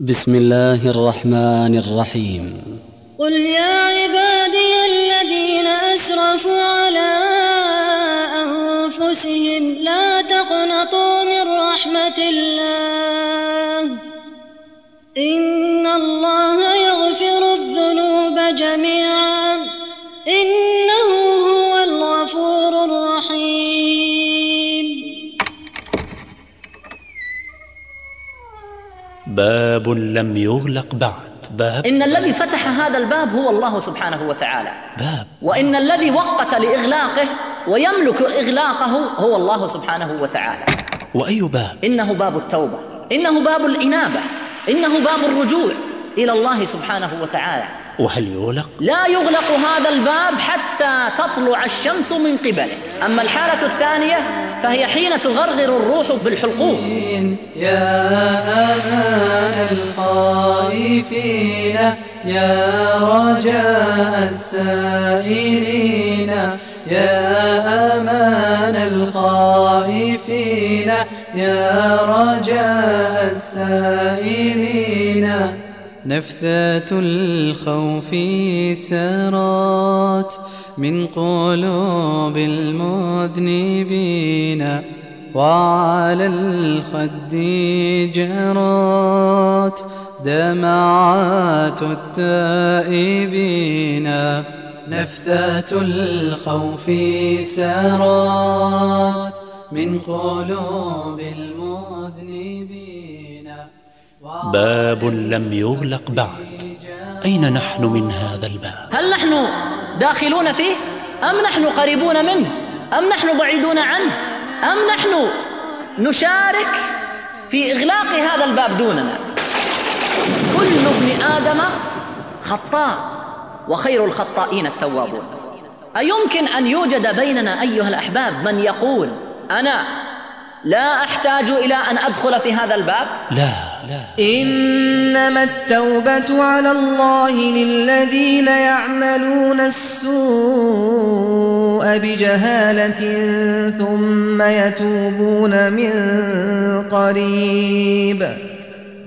بسم الله الرحمن الرحيم. قل يا عبادي الذين أسرفوا على أنفسهم لا تقنطوا من رحمة الله. إن الله باب لم يغلق بعد. باب. إن الذي فتح هذا الباب هو الله سبحانه وتعالى. باب. وإن الذي وقت لإغلاقه ويملك إغلاقه هو الله سبحانه وتعالى. وأي باب؟ إنه باب التوبة. إنه باب الإنابة. إنه باب الرجوع إلى الله سبحانه وتعالى. وهل يغلق؟ لا يغلق هذا الباب حتى تطلع الشمس من قبله. أما الحالة الثانية فهي حين تغرغر الروح بالحلقوم. يا أمان الخائفين يا رجاء السائلين يا أمان الخائفين يا رجاء السائلين. نفثات الخوف سرات من قلوب المذنبين وعلى الخد جرات دمعات التائبين نفثات الخوف سرات من قلوب المذنبين باب لم يغلق بعد. أين نحن من هذا الباب؟ هل نحن داخلون فيه؟ أم نحن قريبون منه؟ أم نحن بعيدون عنه؟ أم نحن نشارك في إغلاق هذا الباب دوننا؟ كل ابن آدم خطاء وخير الخطائين التوابون. أيمكن أن يوجد بيننا أيها الأحباب من يقول أنا لا أحتاج إلى أن أدخل في هذا الباب. لا لا. إنما التوبة على الله للذين يعملون السوء بجهالة ثم يتوبون من قريب.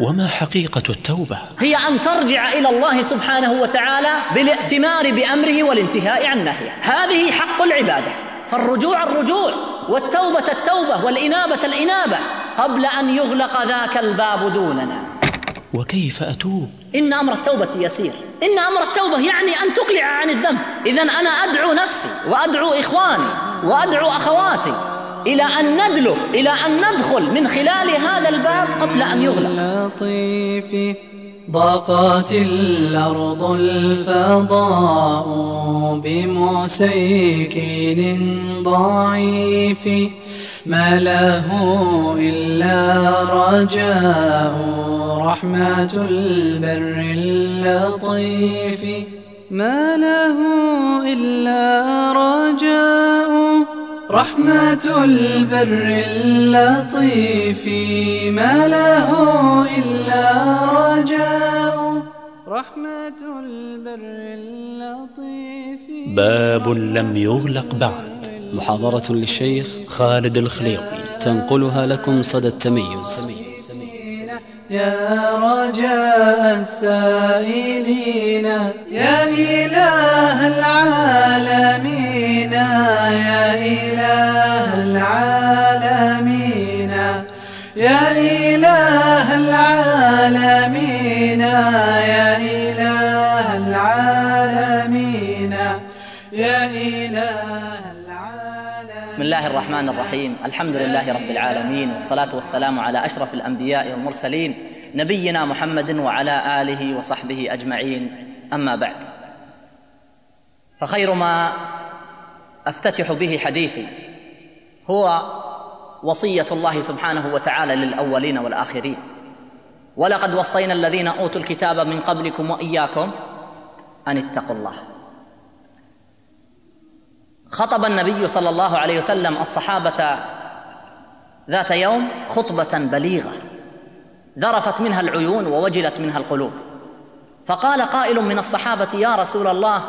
وما حقيقة التوبة؟ هي أن ترجع إلى الله سبحانه وتعالى بالائتمار بأمره والانتهاء عن نهيه. هذه حق العبادة. فالرجوع الرجوع والتوبة التوبة والإنابة الإنابة قبل أن يغلق ذاك الباب دوننا. وكيف أتوب؟ إن أمر التوبة يسير. إن أمر التوبة يعني أن تقلع عن الذنب. إذا أنا أدعو نفسي وأدعو إخواني وأدعو أخواتي إلى أن ندلف إلى أن ندخل من خلال هذا الباب قبل أن يغلق. لطيف ضاقت الأرض الفضاء بمسيكين ضعيف ما له إلا رجاء رحمة البر اللطيف ما له إلا رجاء. رحمة البر اللطيف ما له إلا رجاء. رحمة البر اللطيف. باب لم يغلق بعد. محاضرة للشيخ خالد الخليوي. تنقلها لكم صدى التميز. يا رجاء السائلين يا إله الله الرحمن الرحيم. الحمد لله رب العالمين والصلاة والسلام على أشرف الأنبياء والمرسلين نبينا محمد وعلى آله وصحبه أجمعين. أما بعد فخير ما أفتتح به حديثي هو وصية الله سبحانه وتعالى للأولين والآخرين. ولقد وصينا الذين أوتوا الكتاب من قبلكم وإياكم أن اتقوا الله. خطب النبي صلى الله عليه وسلم الصحابة ذات يوم خطبة بليغة ذرفت منها العيون ووجلت منها القلوب. فقال قائل من الصحابة يا رسول الله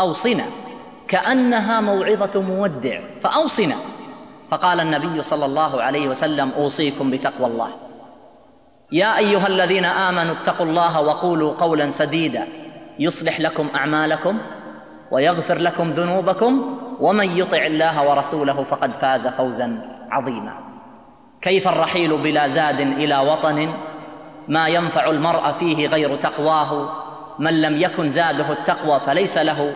أوصنا كأنها موعظة مودع فأوصنا. فقال النبي صلى الله عليه وسلم أوصيكم بتقوى الله. يا أيها الذين آمنوا اتقوا الله وقولوا قولا سديدا يصلح لكم أعمالكم ويغفر لكم ذنوبكم ومن يطع الله ورسوله فقد فاز فوزا عظيما. كيف الرحيل بلا زاد إلى وطن؟ ما ينفع المرء فيه غير تقواه. من لم يكن زاده التقوى فليس له.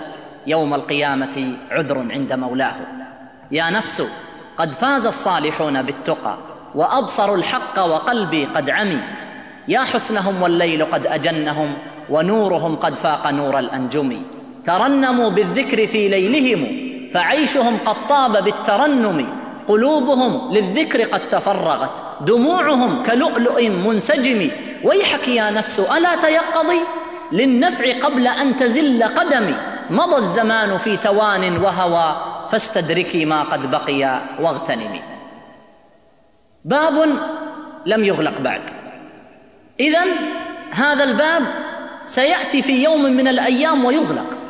يوم القيامة عذر عند مولاه. يا نفس قد فاز الصالحون بالتقى وابصروا الحق وقلبي قد عمي. يا حسنهم والليل قد أجنهم ونورهم قد فاق نور الأنجم. ترنموا بالذكر في ليلهم فعيشهم قد طاب بالترنم قلوبهم للذكر قد تفرغت دموعهم كلؤلؤ منسجم. ويحك يا نفس ألا تيقظي؟ للنفع قبل أن تزل قدمي مضى الزمان في توان وهوى فاستدركي ما قد بقي واغتنمي. باب لم يغلق بعد. اذا هذا الباب سيأتي في يوم من الأيام ويغلق.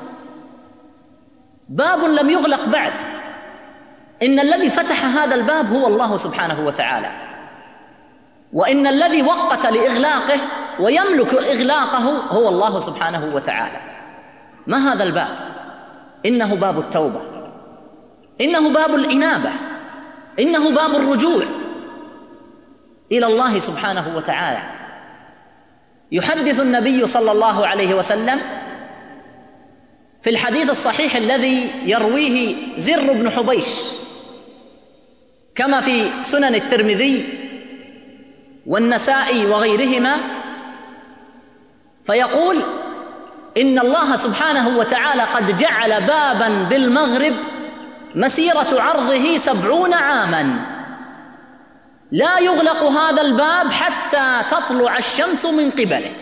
باب لم يغلق بعد. إن الذي فتح هذا الباب هو الله سبحانه وتعالى. وإن الذي وقت لإغلاقه ويملك إغلاقه هو الله سبحانه وتعالى. ما هذا الباب؟ إنه باب التوبة. إنه باب الإنابة. إنه باب الرجوع إلى الله سبحانه وتعالى. يحدث النبي صلى الله عليه وسلم في الحديث الصحيح الذي يرويه زر بن حبيش كما في سنن الترمذي والنسائي وغيرهما فيقول إن الله سبحانه وتعالى قد جعل بابا بالمغرب مسيرة عرضه سبعون عاما. لا يغلق هذا الباب حتى تطلع الشمس من قبله.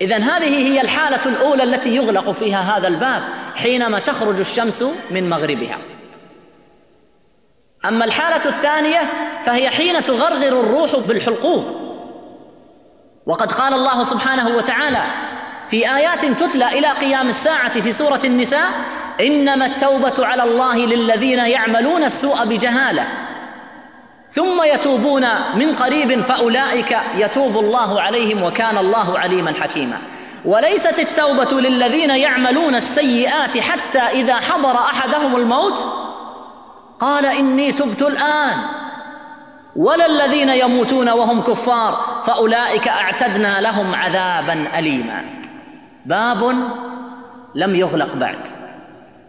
اذا هذه هي الحالة الأولى التي يغلق فيها هذا الباب حينما تخرج الشمس من مغربها. أما الحالة الثانية فهي حين تغرغر الروح بالحلقوم وقد قال الله سبحانه وتعالى في آيات تتلى إلى قيام الساعة في سورة النساء إنما التوبة على الله للذين يعملون السوء بجهالة. ثم يتوبون من قريب فأولئك يتوب الله عليهم وكان الله عليما حكيما. وليست التوبة للذين يعملون السيئات حتى إذا حضر أحدهم الموت؟ قال إني تبت الآن. ولا الذين يموتون وهم كفار فأولئك أعتدنا لهم عذابا أليما. باب لم يغلق بعد.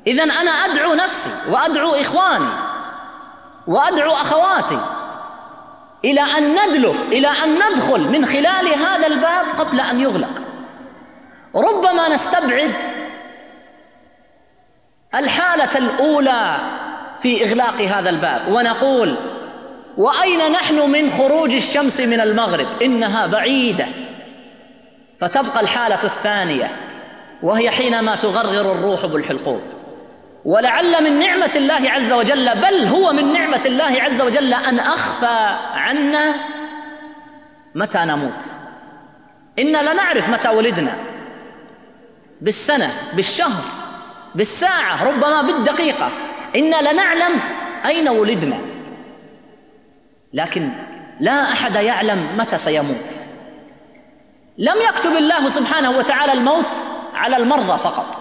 اذا أنا أدعو نفسي وأدعو إخواني وأدعو أخواتي إلى أن ندلف إلى أن ندخل من خلال هذا الباب قبل أن يغلق. ربما نستبعد الحالة الأولى في إغلاق هذا الباب ونقول وأين نحن من خروج الشمس من المغرب؟ إنها بعيدة. فتبقى الحالة الثانية وهي حينما تغرغر الروح بالحلقوم ولعل من نعمة الله عز وجل بل هو من نعمة الله عز وجل أن أخفى عنا متى نموت. إنا لنعرف متى ولدنا. بالسنة بالشهر بالساعة ربما بالدقيقة. إنا لنعلم أين ولدنا. لكن لا أحد يعلم متى سيموت. لم يكتب الله سبحانه وتعالى الموت على المرضى فقط.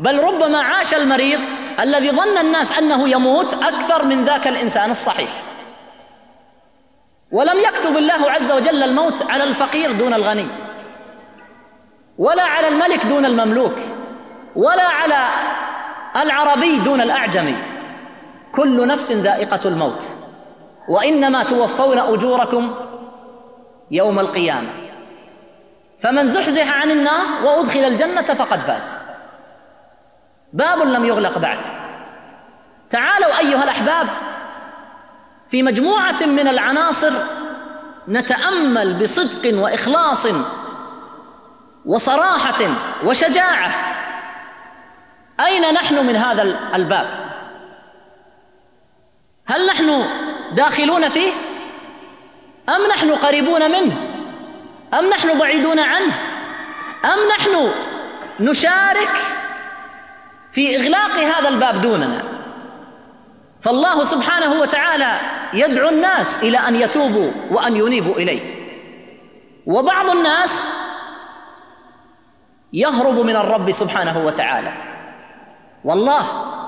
بل ربما عاش المريض الذي ظن الناس أنه يموت أكثر من ذاك الإنسان الصحيح. ولم يكتب الله عز وجل الموت على الفقير دون الغني ولا على الملك دون المملوك ولا على العربي دون الأعجمي. كل نفس ذائقة الموت. وإنما توفون أجوركم يوم القيامة. فمن زحزح عن النار وأدخل الجنة فقد فاز. باب لم يغلق بعد. تعالوا أيها الأحباب في مجموعة من العناصر نتأمل بصدق وإخلاص وصراحة وشجاعة. أين نحن من هذا الباب؟ هل نحن داخلون فيه؟ أم نحن قريبون منه؟ أم نحن بعيدون عنه؟ أم نحن نشارك في إغلاق هذا الباب دوننا. فالله سبحانه وتعالى يدعو الناس إلى أن يتوبوا وأن ينيبوا إليه. وبعض الناس يهرب من الرب سبحانه وتعالى. والله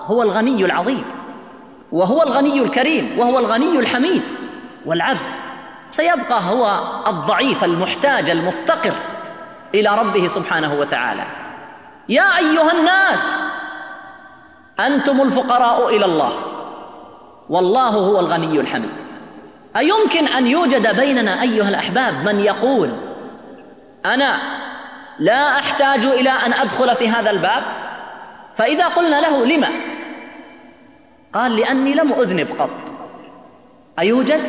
هو الغني العظيم وهو الغني الكريم وهو الغني الحميد والعبد. سيبقى هو الضعيف المحتاج المفتقر إلى ربه سبحانه وتعالى. يا أيها الناس أنتم الفقراء إلى الله. والله هو الغني الحميد. أيمكن أن يوجد بيننا أيها الأحباب من يقول أنا لا أحتاج إلى أن أدخل في هذا الباب؟ فإذا قلنا له لم قال لأني لم أذنب قط. أيوجد؟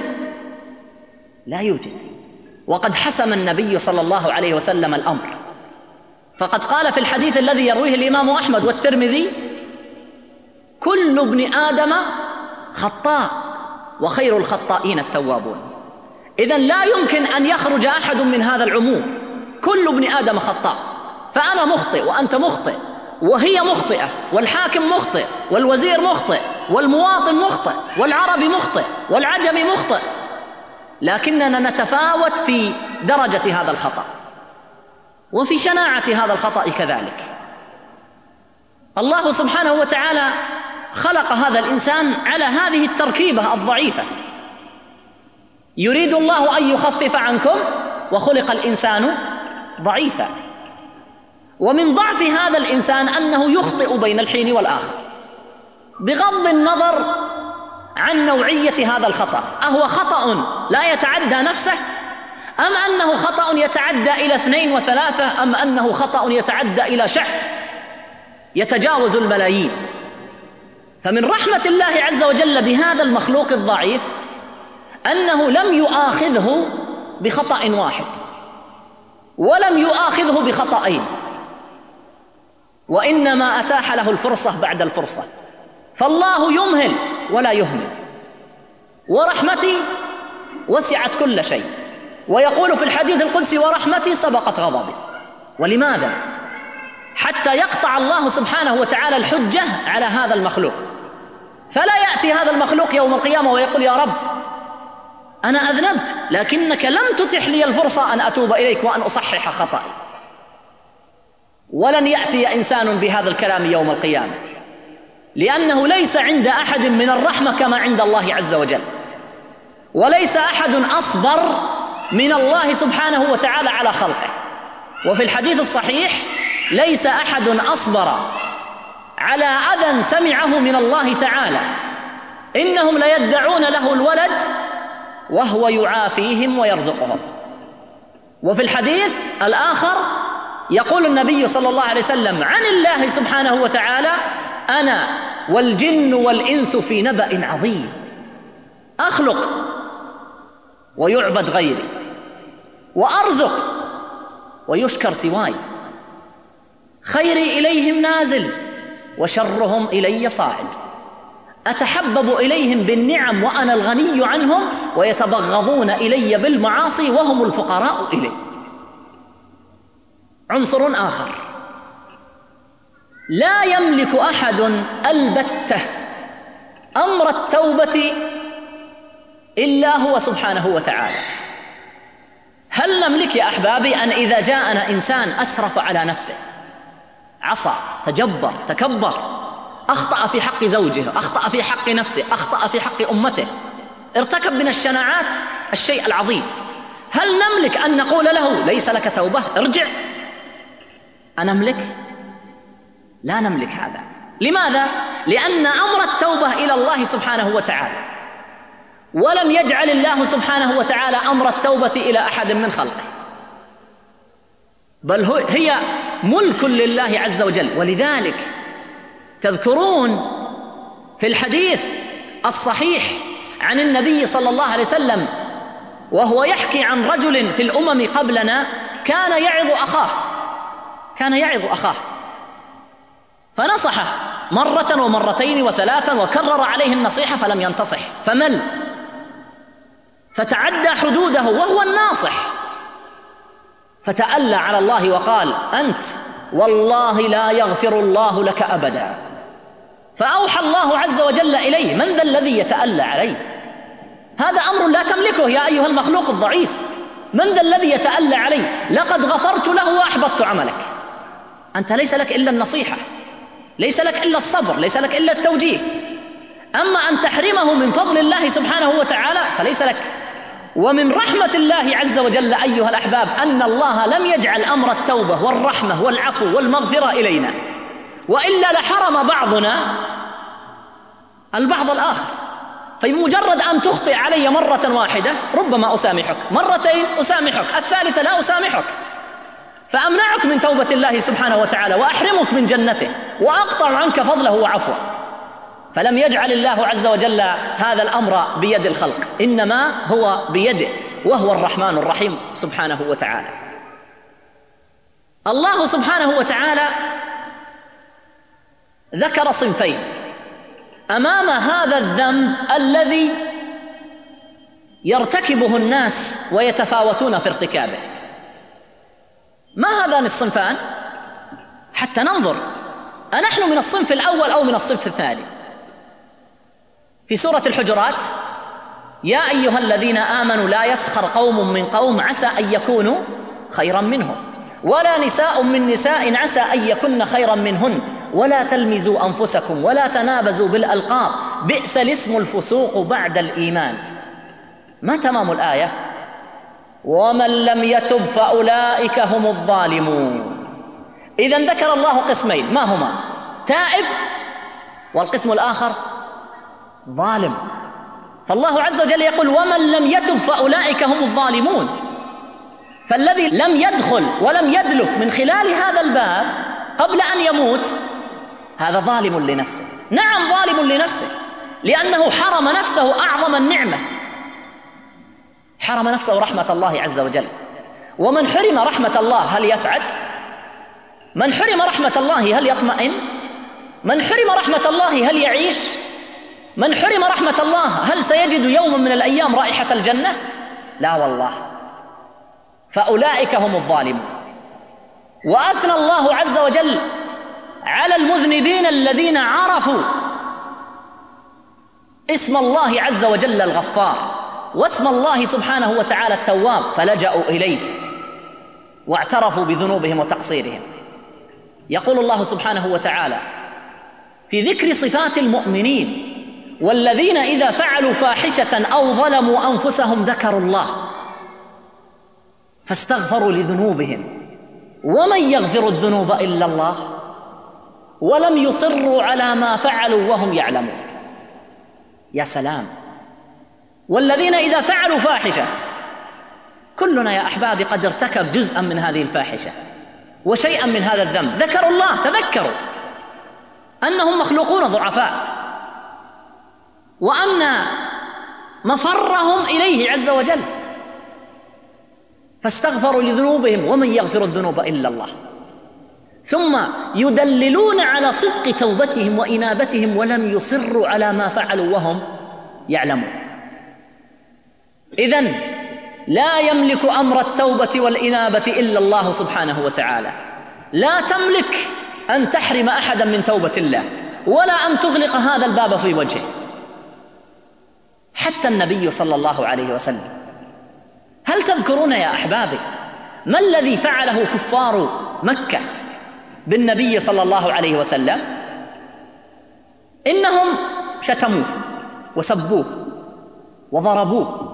لا يوجد. وقد حسم النبي صلى الله عليه وسلم الأمر. فقد قال في الحديث الذي يرويه الإمام أحمد والترمذي كل ابن آدم خطاء وخير الخطائين التوابون. اذا لا يمكن أن يخرج أحد من هذا العموم. كل ابن آدم خطاء. فأنا مخطئ وأنت مخطئ. وهي مخطئة والحاكم مخطئ والوزير مخطئ والمواطن مخطئ والعربي مخطئ والعجمي مخطئ. لكننا نتفاوت في درجة هذا الخطأ. وفي شناعة هذا الخطأ كذلك. الله سبحانه وتعالى خلق هذا الإنسان على هذه التركيبة الضعيفة. يريد الله أن يخفف عنكم وخلق الإنسان ضعيفا. ومن ضعف هذا الإنسان أنه يخطئ بين الحين والآخر. بغض النظر عن نوعية هذا الخطأ. أهو خطأ لا يتعدى نفسه؟ أم أنه خطأ يتعدى إلى اثنين وثلاثة؟ أم أنه خطأ يتعدى إلى شعب يتجاوز الملايين. فمن رحمة الله عز وجل بهذا المخلوق الضعيف أنه لم يؤاخذه بخطأ واحد ولم يؤاخذه بخطأين وإنما أتاح له الفرصة بعد الفرصة فالله يمهل ولا يهمل ورحمتي وسعت كل شيء ويقول في الحديث القدسي ورحمتي سبقت غضبي ولماذا؟ حتى يقطع الله سبحانه وتعالى الحجة على هذا المخلوق. فلا يأتي هذا المخلوق يوم القيامة ويقول يا رب أنا أذنبت لكنك لم تتح لي الفرصة أن أتوب إليك وأن أصحح خطأي. ولن يأتي إنسان بهذا الكلام يوم القيامة لأنه ليس عند أحد من الرحمة كما عند الله عز وجل وليس أحد أصبر من الله سبحانه وتعالى على خلقه. وفي الحديث الصحيح ليس أحد أصبر على أذى سمعه من الله تعالى. إنهم ليدعون له الولد وهو يعافيهم ويرزقهم. وفي الحديث الآخر يقول النبي صلى الله عليه وسلم عن الله سبحانه وتعالى أنا والجن والإنس في نبأ عظيم. أخلق ويعبد غيري وأرزق ويشكر سواي. خيري إليهم نازل. وشرهم إلي صاعد. أتحبب إليهم بالنعم وأنا الغني عنهم ويتبغضون إلي بالمعاصي وهم الفقراء إلي. عنصر آخر. لا يملك أحد ألبتة. أمر التوبة إلا هو سبحانه وتعالى. هل نملك يا أحبابي أن إذا جاءنا إنسان أسرف على نفسه؟ عصى تجبر تكبر. أخطأ في حق زوجه أخطأ في حق نفسه أخطأ في حق أمته. ارتكب من الشناعات الشيء العظيم. هل نملك أن نقول له ليس لك توبة؟ ارجع. انملك لا نملك هذا. لماذا؟ لأن أمر التوبة إلى الله سبحانه وتعالى. ولم يجعل الله سبحانه وتعالى أمر التوبة إلى أحد من خلقه. بل هي ملك لله عز وجل. ولذلك تذكرون في الحديث الصحيح عن النبي صلى الله عليه وسلم وهو يحكي عن رجل في الأمم قبلنا كان يعظ أخاه كان يعظ أخاه. فنصحه مرة ومرتين وثلاثا وكرر عليه النصيحة فلم ينتصح. فمل فتعدى حدوده وهو الناصح. فتألى على الله وقال أنت والله لا يغفر الله لك أبدا. فأوحى الله عز وجل إليه من ذا الذي يتألى عليه؟ هذا أمر لا تملكه يا أيها المخلوق الضعيف. من ذا الذي يتألى عليه؟ لقد غفرت له وأحبطت عملك. أنت ليس لك إلا النصيحة ليس لك إلا الصبر ليس لك إلا التوجيه. أما أن تحرمه من فضل الله سبحانه وتعالى فليس لك. ومن رحمة الله عز وجل أيها الأحباب أن الله لم يجعل أمر التوبة والرحمة والعفو والمغفرة إلينا. وإلا لحرم بعضنا البعض الآخر. فبمجرد أن تخطئ علي مرة واحدة ربما أسامحك. مرتين أسامحك. الثالثة لا أسامحك. فأمنعك من توبة الله سبحانه وتعالى وأحرمك من جنته وأقطع عنك فضله وعفوه. فلم يجعل الله عز وجل هذا الأمر بيد الخلق إنما هو بيده وهو الرحمن الرحيم سبحانه وتعالى. الله سبحانه وتعالى ذكر صنفين. أمام هذا الذنب الذي يرتكبه الناس ويتفاوتون في ارتكابه. ما هذان الصنفان؟ حتى ننظر أنحن من الصنف الأول أو من الصنف الثاني؟ في سورة الحجرات يا أيها الذين آمنوا لا يسخر قوم من قوم عسى أن يكونوا خيرا منهم ولا نساء من نساء عسى أن يكن خيرا منهن ولا تلمزوا أنفسكم ولا تنابزوا بالألقاب بئس الاسم الفسوق بعد الإيمان. ما تمام الآية؟ ومن لم يتب فأولئك هم الظالمون. إذا ذكر الله قسمين ما هما؟ تائب والقسم الآخر ظالم فالله عز وجل يقول ومن لم يتب فأولئك هم الظالمون فالذي لم يدخل ولم يدلف من خلال هذا الباب قبل أن يموت هذا ظالم لنفسه نعم ظالم لنفسه لأنه حرم نفسه أعظم النعمة حرم نفسه رحمة الله عز وجل ومن حرم رحمة الله هل يسعد؟ من حرم رحمة الله هل يطمئن؟ من حرم رحمة الله هل يعيش؟ من حرم رحمة الله هل سيجد يوما من الأيام رائحة الجنة؟ لا والله. فأولئك هم الظالمون. وأثنى الله عز وجل على المذنبين الذين عرفوا اسم الله عز وجل الغفار واسم الله سبحانه وتعالى التواب فلجأوا إليه واعترفوا بذنوبهم وتقصيرهم. يقول الله سبحانه وتعالى في ذكر صفات المؤمنين والذين إذا فعلوا فاحشة أو ظلموا أنفسهم ذكروا الله فاستغفروا لذنوبهم. ومن يغفر الذنوب إلا الله؟ ولم يصروا على ما فعلوا وهم يعلمون. يا سلام. والذين إذا فعلوا فاحشة كلنا يا أحبابي قد ارتكب جزءا من هذه الفاحشة وشيئا من هذا الذنب. ذكروا الله تذكروا. أنهم مخلوقون ضعفاء. وأن مفرهم إليه عز وجل. فاستغفروا لذنوبهم ومن يغفر الذنوب إلا الله. ثم يدللون على صدق توبتهم وإنابتهم ولم يصروا على ما فعلوا وهم يعلمون. إذا لا يملك أمر التوبة والإنابة إلا الله سبحانه وتعالى. لا تملك أن تحرم أحدا من توبة الله ولا أن تغلق هذا الباب في وجهه. حتى النبي صلى الله عليه وسلم. هل تذكرون يا أحبابي ما الذي فعله كفار مكة بالنبي صلى الله عليه وسلم؟ إنهم شتموه وسبوه وضربوه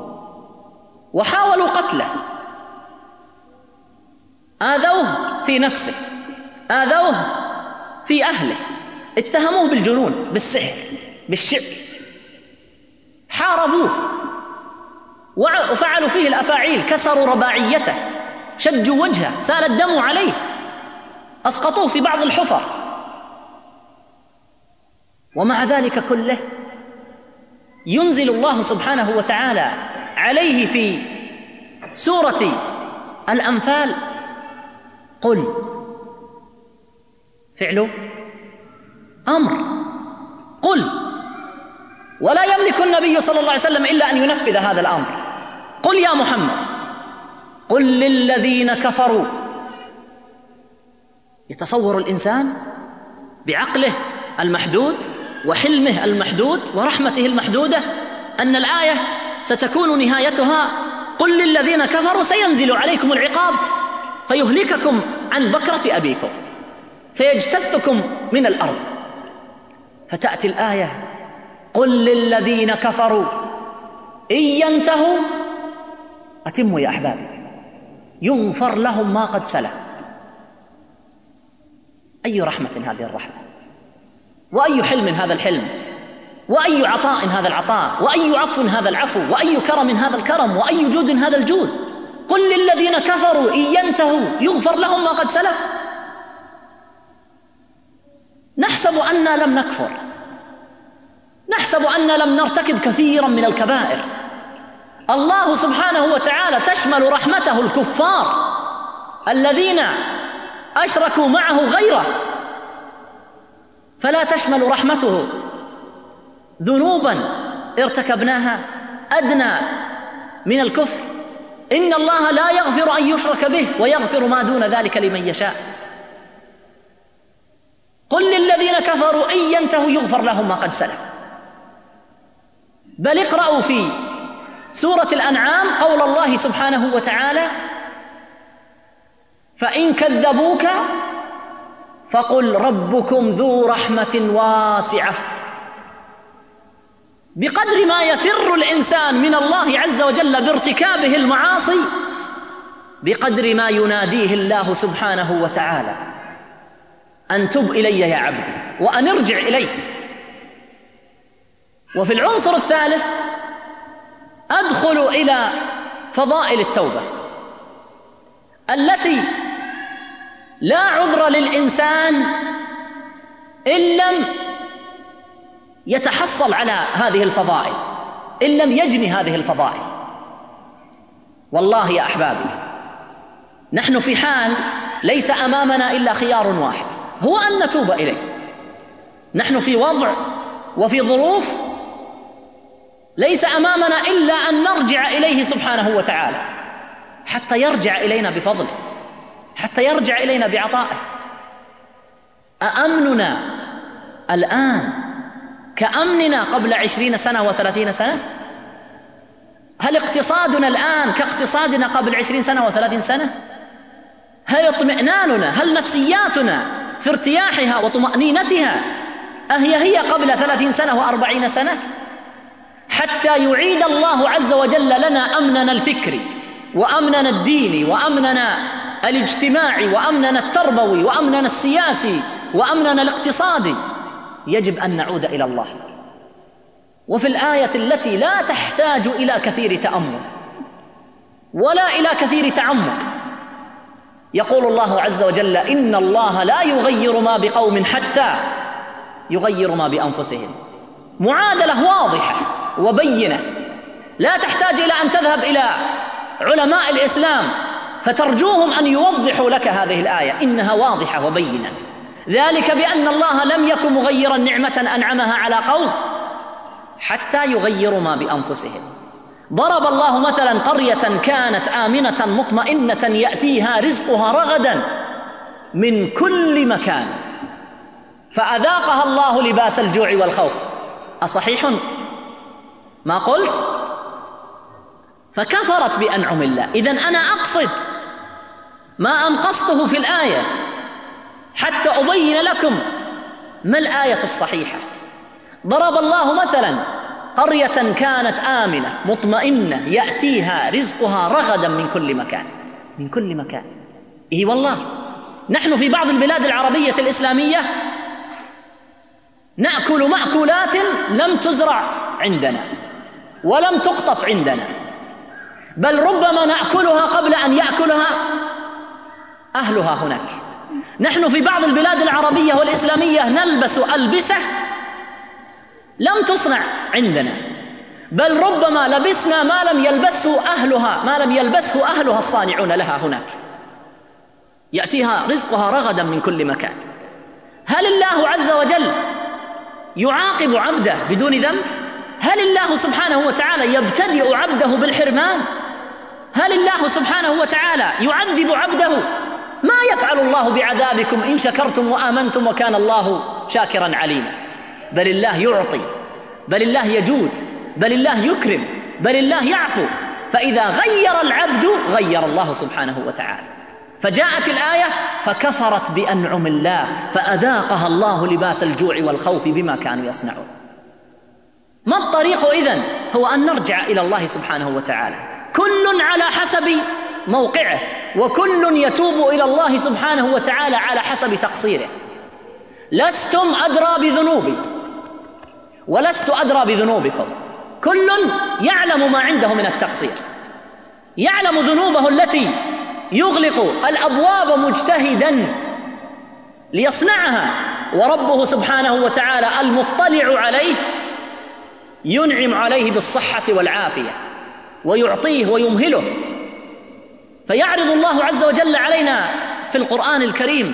وحاولوا قتله. آذوه في نفسه آذوه في أهله. اتهموه بالجنون بالسحر بالشعر حاربوه. وفعلوا فيه الأفاعيل كسروا رباعيته شجوا وجهه سال الدم عليه. أسقطوه في بعض الحفر. ومع ذلك كله ينزل الله سبحانه وتعالى عليه في سورة الأنفال. قل فعل أمر. قل ولا يملك النبي صلى الله عليه وسلم إلا أن ينفذ هذا الأمر. قل يا محمد قل للذين كفروا. يتصور الإنسان بعقله المحدود وحلمه المحدود ورحمته المحدودة أن الآية ستكون نهايتها قل للذين كفروا سينزل عليكم العقاب فيهلككم عن بكرة أبيكم فيجتثكم من الأرض. فتأتي الآية قل للذين كفروا إن ينتهوا أتموا يا احبابي يغفر لهم ما قد سلف. أي رحمة هذه الرحمة؟ وأي حلم هذا الحلم؟ وأي عطاء هذا العطاء؟ وأي عفو هذا العفو؟ وأي كرم هذا الكرم؟ وأي جود هذا الجود؟ قل للذين كفروا إن ينتهوا يغفر لهم ما قد سلف. نحسب أنا لم نكفر. نحسب أن لم نرتكب كثيرا من الكبائر. الله سبحانه وتعالى تشمل رحمته الكفار الذين أشركوا معه غيره. فلا تشمل رحمته. ذنوبا ارتكبناها أدنى من الكفر. إن الله لا يغفر أن يشرك به ويغفر ما دون ذلك لمن يشاء. قل للذين كفروا إن ينتهوا يغفر لهم ما قد سلف. بل اقرأوا في سورة الأنعام قول الله سبحانه وتعالى فإن كذبوك فقل ربكم ذو رحمة واسعة. بقدر ما يفر الإنسان من الله عز وجل بارتكابه المعاصي بقدر ما يناديه الله سبحانه وتعالى أن تب إلي يا عبدي وأن ارجع إلي وفي العنصر الثالث أدخل إلى فضائل التوبة التي لا عذر للإنسان إن لم يتحصل على هذه الفضائل إن لم يجني هذه الفضائل. والله يا أحبابي نحن في حال ليس أمامنا إلا خيار واحد هو أن نتوب إليه. نحن في وضع وفي ظروف ليس أمامنا إلا أن نرجع إليه سبحانه وتعالى. حتى يرجع إلينا بفضله. حتى يرجع إلينا بعطائه. أأمننا الآن كأمننا قبل عشرين سنة وثلاثين سنة؟ هل اقتصادنا الآن كاقتصادنا قبل عشرين سنة وثلاثين سنة؟ هل اطمئناننا؟ هل نفسياتنا في ارتياحها وطمأنينتها أهي هي قبل ثلاثين سنة وأربعين سنة؟ حتى يعيد الله عز وجل لنا أمننا الفكري وأمننا الديني وأمننا الاجتماعي وأمننا التربوي وأمننا السياسي وأمننا الاقتصادي. يجب أن نعود إلى الله. وفي الآية التي لا تحتاج إلى كثير تأمل ولا إلى كثير تعمق. يقول الله عز وجل إن الله لا يغير ما بقوم حتى يغير ما بأنفسهم. معادلة واضحة. وبينة. لا تحتاج إلى أن تذهب إلى علماء الإسلام فترجوهم أن يوضحوا لك هذه الآية. إنها واضحة وبينة. ذلك بأن الله لم يكن مغيرا نعمة أنعمها على قوم حتى يغيروا ما بأنفسهم. ضرب الله مثلا قرية كانت آمنة مطمئنة يأتيها رزقها رغدا من كل مكان فأذاقها الله لباس الجوع والخوف. أصحيح؟ ما قلت؟ فكفرت بأنعم الله. إذا أنا أقصد ما أنقصته في الآية حتى أبين لكم ما الآية الصحيحة. ضرب الله مثلا قرية كانت آمنة مطمئنة يأتيها رزقها رغدا من كل مكان. من كل مكان. إي والله. نحن في بعض البلاد العربية الإسلامية نأكل مأكولات لم تزرع عندنا. ولم تقطف عندنا. بل ربما نأكلها قبل أن يأكلها أهلها هناك. نحن في بعض البلاد العربية والإسلامية نلبس ألبسة لم تصنع عندنا. بل ربما لبسنا ما لم يلبسه أهلها ما لم يلبسه أهلها الصانعون لها هناك. يأتيها رزقها رغدا من كل مكان. هل الله عز وجل يعاقب عبده بدون ذنب؟ هل الله سبحانه وتعالى يبتدئ عبده بالحرمان؟ هل الله سبحانه وتعالى يعذب عبده؟ ما يفعل الله بعذابكم إن شكرتم وآمنتم وكان الله شاكرا عليما. بل الله يعطي بل الله يجود بل الله يكرم بل الله يعفو. فإذا غير العبد غير الله سبحانه وتعالى. فجاءت الآية فكفرت بأنعم الله فأذاقها الله لباس الجوع والخوف بما كانوا يصنعون. ما الطريق إذن؟ هو أن نرجع إلى الله سبحانه وتعالى. كل على حسب موقعه وكل يتوب إلى الله سبحانه وتعالى على حسب تقصيره. لستم أدرى بذنوبي ولست أدرى بذنوبكم. كل يعلم ما عنده من التقصير. يعلم ذنوبه التي يغلق الأبواب مجتهدا ليصنعها وربه سبحانه وتعالى المطلع عليه ينعم عليه بالصحة والعافية ويعطيه ويمهله. فيعرض الله عز وجل علينا في القرآن الكريم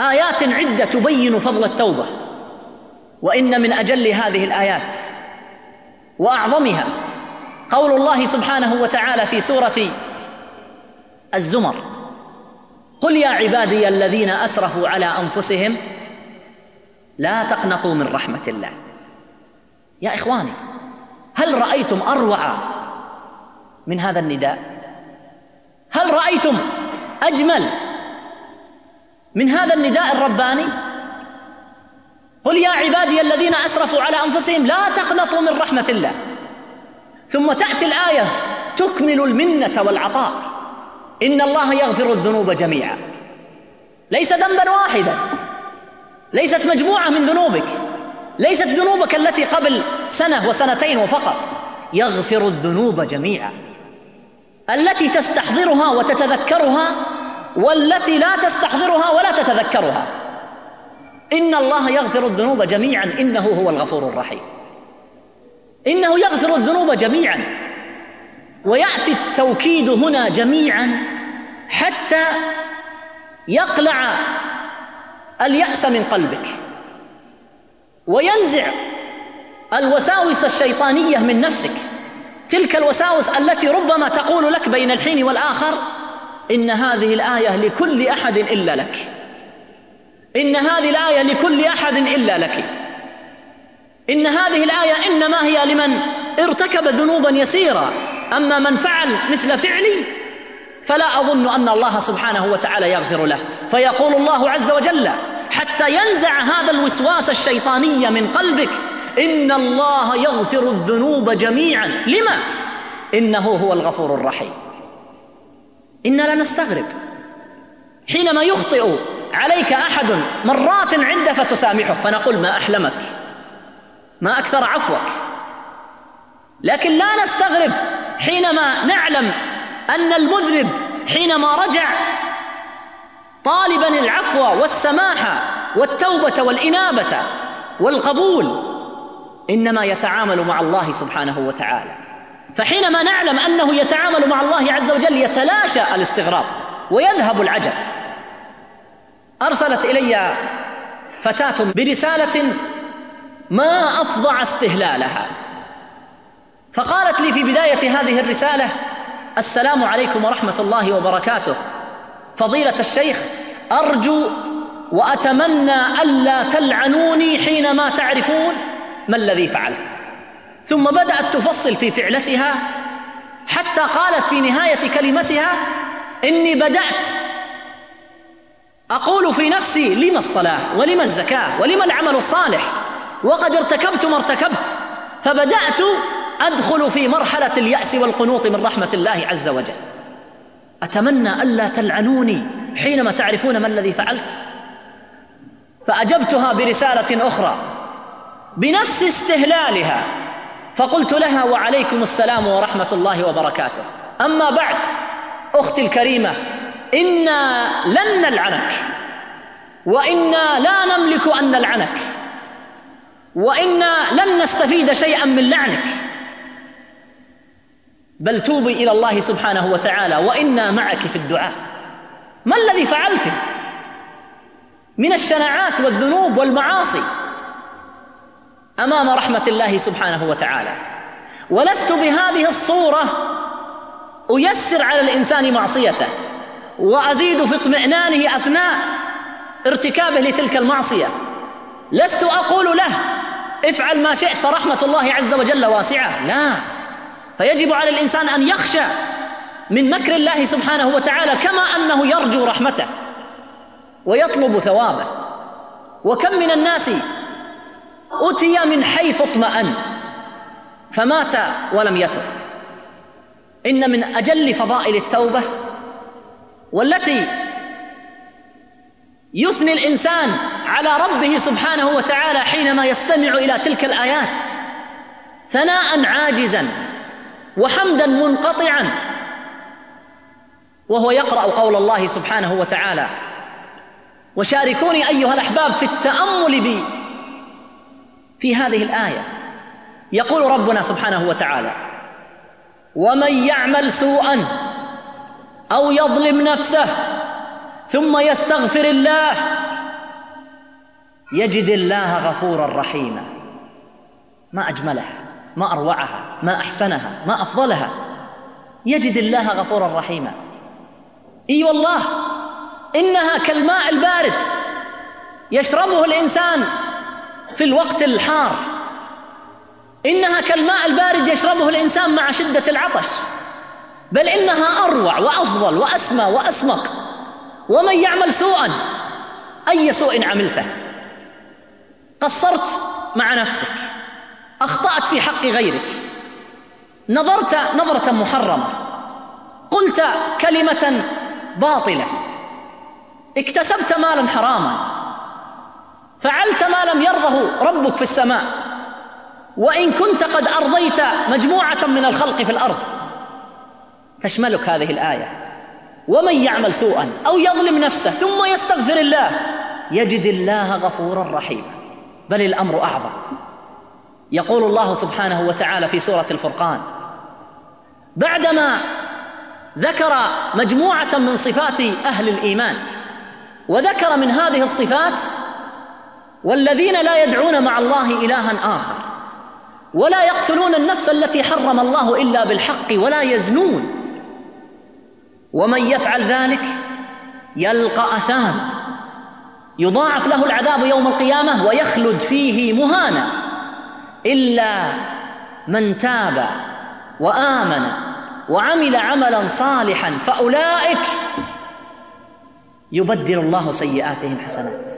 آيات عدة تبين فضل التوبة وإن من أجل هذه الآيات وأعظمها قول الله سبحانه وتعالى في سورة الزمر قل يا عبادي الذين أسرفوا على أنفسهم لا تقنطوا من رحمة الله. يا إخواني هل رأيتم أروع من هذا النداء؟ هل رأيتم أجمل من هذا النداء الرباني؟ قل يا عبادي الذين أسرفوا على أنفسهم لا تقنطوا من رحمة الله. ثم تأتي الآية تكمل المنة والعطاء. إن الله يغفر الذنوب جميعا. ليس ذنبا واحدا. ليست مجموعة من ذنوبك. ليست ذنوبك التي قبل سنة وسنتين وفقط يغفر الذنوب جميعا. التي تستحضرها وتتذكرها والتي لا تستحضرها ولا تتذكرها. إن الله يغفر الذنوب جميعا. إنه هو الغفور الرحيم. إنه يغفر الذنوب جميعا. ويأتي التوكيد هنا جميعا حتى يقلع اليأس من قلبك. وينزع الوساوس الشيطانية من نفسك. تلك الوساوس التي ربما تقول لك بين الحين والآخر إن هذه الآية لكل أحد إلا لك. إن هذه الآية لكل أحد إلا لك. إن هذه الآية إنما هي لمن ارتكب ذنوبا يسيرا. أما من فعل مثل فعلي فلا أظن أن الله سبحانه وتعالى يغفر له. فيقول الله عز وجل حتى ينزع هذا الوسواس الشيطاني من قلبك. إن الله يغفر الذنوب جميعا. لما؟ إنه هو الغفور الرحيم. إنا لنستغرب حينما يخطئ عليك أحد مرات عده فتسامحه فنقول ما أحلمك؟ ما أكثر عفوك؟ لكن لا نستغرب حينما نعلم أن المذنب حينما رجع طالبا العفو والسماحه والتوبة والإنابة والقبول إنما يتعامل مع الله سبحانه وتعالى. فحينما نعلم أنه يتعامل مع الله عز وجل يتلاشى الاستغراب ويذهب العجب. أرسلت إلي فتاة برسالة ما أفظع استهلالها. فقالت لي في بداية هذه الرسالة السلام عليكم ورحمة الله وبركاته. فضيلة الشيخ أرجو وأتمنى ألا تلعنوني حينما تعرفون ما الذي فعلت. ثم بدأت تفصل في فعلتها حتى قالت في نهاية كلمتها إني بدأت أقول في نفسي لما الصلاة ولما الزكاة ولما العمل الصالح؟ وقد ارتكبت ما ارتكبت فبدأت أدخل في مرحلة اليأس والقنوط من رحمة الله عز وجل. أتمنى ألا تلعنوني حينما تعرفون ما الذي فعلت؟ فأجبتها برسالة أخرى بنفس استهلالها فقلت لها وعليكم السلام ورحمة الله وبركاته. أما بعد أختي الكريمة إنا لن نلعنك وإنا لا نملك أن نلعنك وإنا لن نستفيد شيئا من لعنك. بل توبي إلى الله سبحانه وتعالى وإنا معك في الدعاء. ما الذي فعلته من الشناعات والذنوب والمعاصي أمام رحمة الله سبحانه وتعالى. ولست بهذه الصورة أيسر على الإنسان معصيته وأزيد في اطمئنانه أثناء ارتكابه لتلك المعصية. لست أقول له افعل ما شئت فرحمة الله عز وجل واسعة. لا. فيجب على الإنسان أن يخشى من مكر الله سبحانه وتعالى كما أنه يرجو رحمته ويطلب ثوابه. وكم من الناس أتي من حيث اطمأن فمات ولم يتب. إن من أجل فضائل التوبة والتي يثني الإنسان على ربه سبحانه وتعالى حينما يستمع إلى تلك الآيات ثناء عاجزا. وحمدا منقطعا. وهو يقرأ قول الله سبحانه وتعالى وشاركوني أيها الأحباب في التأمل بي. في هذه الآية يقول ربنا سبحانه وتعالى ومن يعمل سوءا أو يظلم نفسه ثم يستغفر الله يجد الله غفورا رحيما. ما أجملها. ما أروعها ما أحسنها ما أفضلها. يجد الله غفورا رحيما. إي والله إنها كالماء البارد يشربه الإنسان في الوقت الحار. إنها كالماء البارد يشربه الإنسان مع شدة العطش. بل إنها أروع وأفضل وأسمى وأسمق. ومن يعمل سوءا أي سوء عملته؟ قصرت مع نفسك. أخطأت في حق غيرك. نظرت نظرة محرمة. قلت كلمة باطلة. اكتسبت مالا حراما. فعلت ما لم يرضه ربك في السماء. وإن كنت قد أرضيت مجموعة من الخلق في الأرض. تشملك هذه الآية. ومن يعمل سوءا أو يظلم نفسه ثم يستغفر الله يجد الله غفورا رحيما. بل الأمر أعظم. يقول الله سبحانه وتعالى في سورة الفرقان بعدما ذكر مجموعة من صفات أهل الإيمان وذكر من هذه الصفات والذين لا يدعون مع الله إلها آخر ولا يقتلون النفس التي حرم الله إلا بالحق ولا يزنون ومن يفعل ذلك يلقى أثاما يضاعف له العذاب يوم القيامة ويخلد فيه مهانا. إلا من تاب وآمن وعمل عملا صالحا فأولئك يبدل الله سيئاتهم حسنات.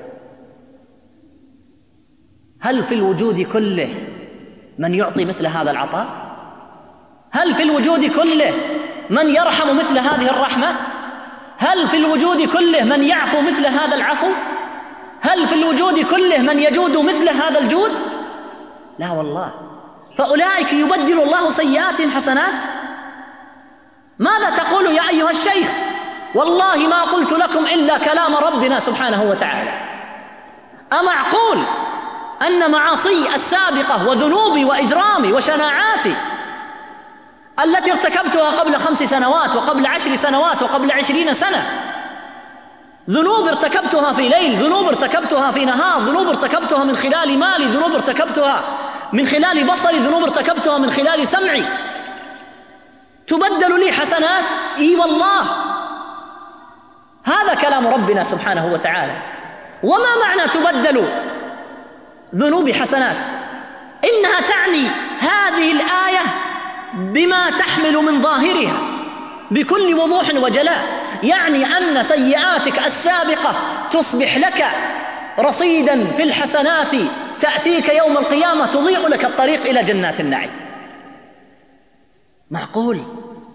هل في الوجود كله من يعطي مثل هذا العطاء؟ هل في الوجود كله من يرحم مثل هذه الرحمة؟ هل في الوجود كله من يعفو مثل هذا العفو؟ هل في الوجود كله من يجود مثل هذا الجود؟ لا والله. فأولئك يبدل الله سيئاتهم حسنات. ماذا تقول يا أيها الشيخ؟ والله ما قلت لكم إلا كلام ربنا سبحانه وتعالى. أمعقول أن معاصي السابقة وذنوبي وإجرامي وشناعاتي التي ارتكبتها قبل خمس سنوات وقبل عشر سنوات وقبل عشرين سنة. ذنوب ارتكبتها في ليل ذنوب ارتكبتها في نهار ذنوب ارتكبتها من خلال مالي ذنوب ارتكبتها من خلال بصري ذنوب ارتكبتها من خلال سمعي. تبدل لي حسنات؟ إي والله. هذا كلام ربنا سبحانه وتعالى. وما معنى تبدل ذنوب حسنات؟ إنها تعني هذه الآية بما تحمل من ظاهرها بكل وضوح وجلاء. يعني أن سيئاتك السابقة تصبح لك رصيدا في الحسنات تأتيك يوم القيامة تضيء لك الطريق إلى جنات النعيم. معقول؟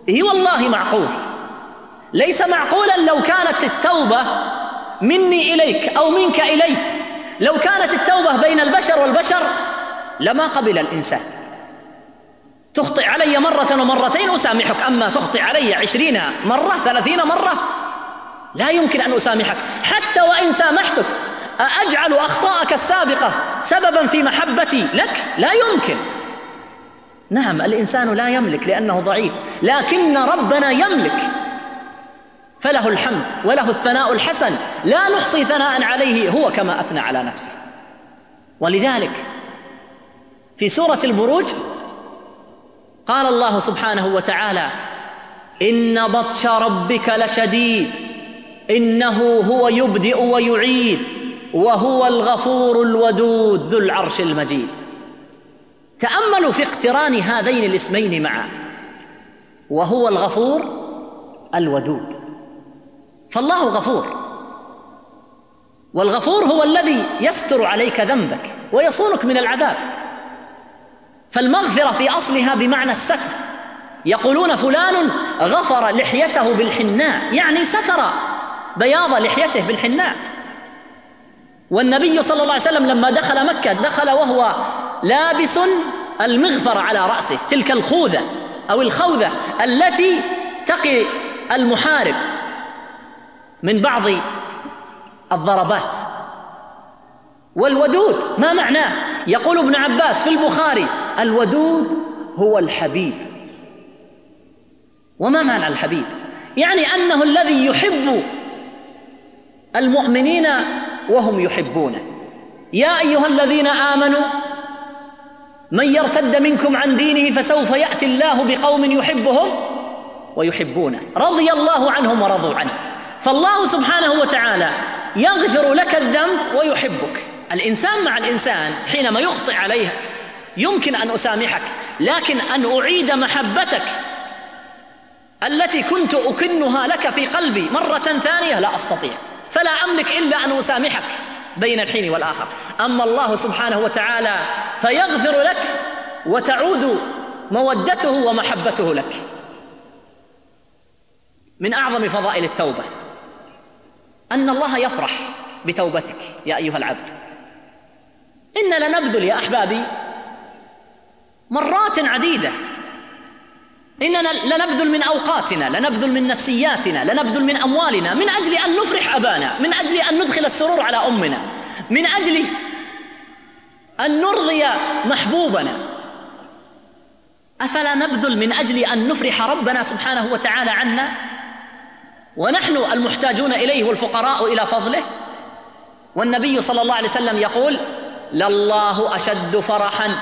إي والله معقول. ليس معقولا لو كانت التوبة مني إليك أو منك الي لو كانت التوبة بين البشر والبشر لما قبل الإنسان. تخطئ علي مرة ومرتين أسامحك أما تخطئ علي عشرين مرة ثلاثين مرة لا يمكن أن أسامحك. حتى وإن سامحتك أجعل أخطاءك السابقة سببا في محبتي لك؟ لا يمكن. نعم الإنسان لا يملك لأنه ضعيف لكن ربنا يملك. فله الحمد وله الثناء الحسن لا نحصي ثناء عليه هو كما أثنى على نفسه. ولذلك في سورة البروج قال الله سبحانه وتعالى إن بطش ربك لشديد إنه هو يبدئ ويعيد. وهو الغفور الودود ذو العرش المجيد. تأملوا في اقتران هذين الاسمين معا. وهو الغفور الودود. فالله غفور. والغفور هو الذي يستر عليك ذنبك ويصونك من العذاب. فالمغفرة في أصلها بمعنى الستر. يقولون فلان غفر لحيته بالحناء يعني ستر بياض لحيته بالحناء. والنبي صلى الله عليه وسلم لما دخل مكة دخل وهو لابس المغفر على رأسه تلك الخوذة أو الخوذة التي تقي المحارب من بعض الضربات. والودود ما معناه؟ يقول ابن عباس في البخاري الودود هو الحبيب. وما معنى الحبيب؟ يعني أنه الذي يحب المؤمنين وهم يحبونه. يا أيها الذين آمنوا من يرتد منكم عن دينه فسوف يأتي الله بقوم يحبهم ويحبونه. رضي الله عنهم ورضوا عنه. فالله سبحانه وتعالى يغفر لك الذنب ويحبك. الإنسان مع الإنسان حينما يخطئ عليه يمكن أن أسامحك لكن أن أعيد محبتك التي كنت أكنها لك في قلبي مرة ثانية لا أستطيع. فلا أملك إلا أن أسامحك بين الحين والآخر. أما الله سبحانه وتعالى فيغفر لك وتعود مودته ومحبته لك. من أعظم فضائل التوبة أن الله يفرح بتوبتك يا أيها العبد. إنا لنبذل يا أحبابي مرات عديدة إننا لنبذل من أوقاتنا لنبذل من نفسياتنا لنبذل من أموالنا من أجل أن نفرح أبانا من أجل أن ندخل السرور على أمنا من أجل أن نرضي محبوبنا. أفلا نبذل من أجل أن نفرح ربنا سبحانه وتعالى عنا؟ ونحن المحتاجون إليه والفقراء إلى فضله؟ والنبي صلى الله عليه وسلم يقول لله أشد فرحا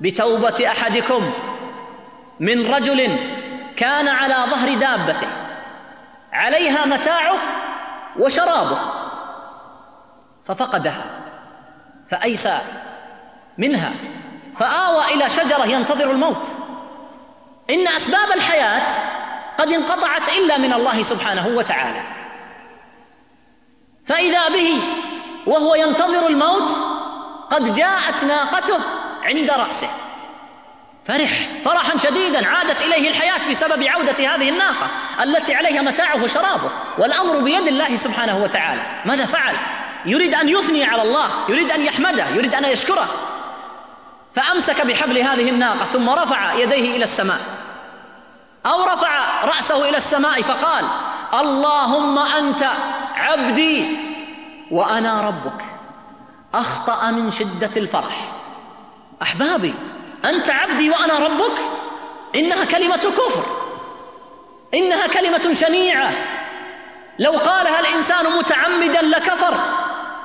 بتوبة أحدكم من رجل كان على ظهر دابته. عليها متاعه وشرابه. ففقدها فأيسى منها فآوى إلى شجرة ينتظر الموت. إن أسباب الحياة قد انقطعت إلا من الله سبحانه وتعالى. فإذا به وهو ينتظر الموت قد جاءت ناقته عند رأسه. فرح. فرحا شديدا عادت إليه الحياة بسبب عودة هذه الناقة التي عليها متاعه وشرابه والأمر بيد الله سبحانه وتعالى. ماذا فعل؟ يريد أن يثني على الله يريد أن يحمده يريد أن يشكره. فأمسك بحبل هذه الناقة ثم رفع يديه إلى السماء. أو رفع رأسه إلى السماء فقال اللهم أنت عبدي وأنا ربك. أخطأ من شدة الفرح. أحبابي أنت عبدي وأنا ربك؟ إنها كلمة كفر. إنها كلمة شنيعة. لو قالها الإنسان متعمدا لكفر.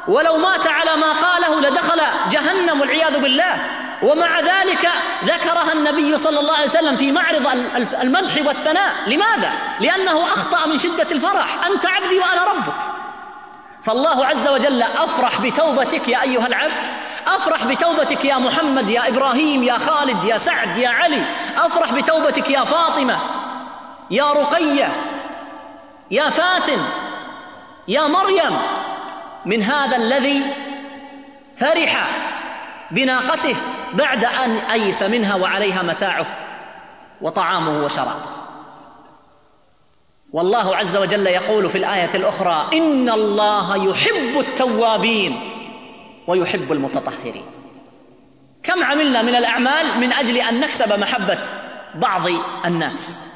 ولو مات على ما قاله لدخل جهنم والعياذ بالله. ومع ذلك ذكرها النبي صلى الله عليه وسلم في معرض المدح والثناء. لماذا؟ لأنه أخطأ من شدة الفرح. أنت عبدي وأنا ربك. فالله عز وجل أفرح بتوبتك يا أيها العبد أفرح بتوبتك يا محمد يا إبراهيم يا خالد يا سعد يا علي أفرح بتوبتك يا فاطمة يا رقية يا فاتن يا مريم من هذا الذي فرح بناقته بعد أن أيس منها وعليها متاعه وطعامه وشرابه. والله عز وجل يقول في الآية الأخرى ان الله يحب التوابين ويحب المتطهرين. كم عملنا من الأعمال من أجل أن نكسب محبة بعض الناس؟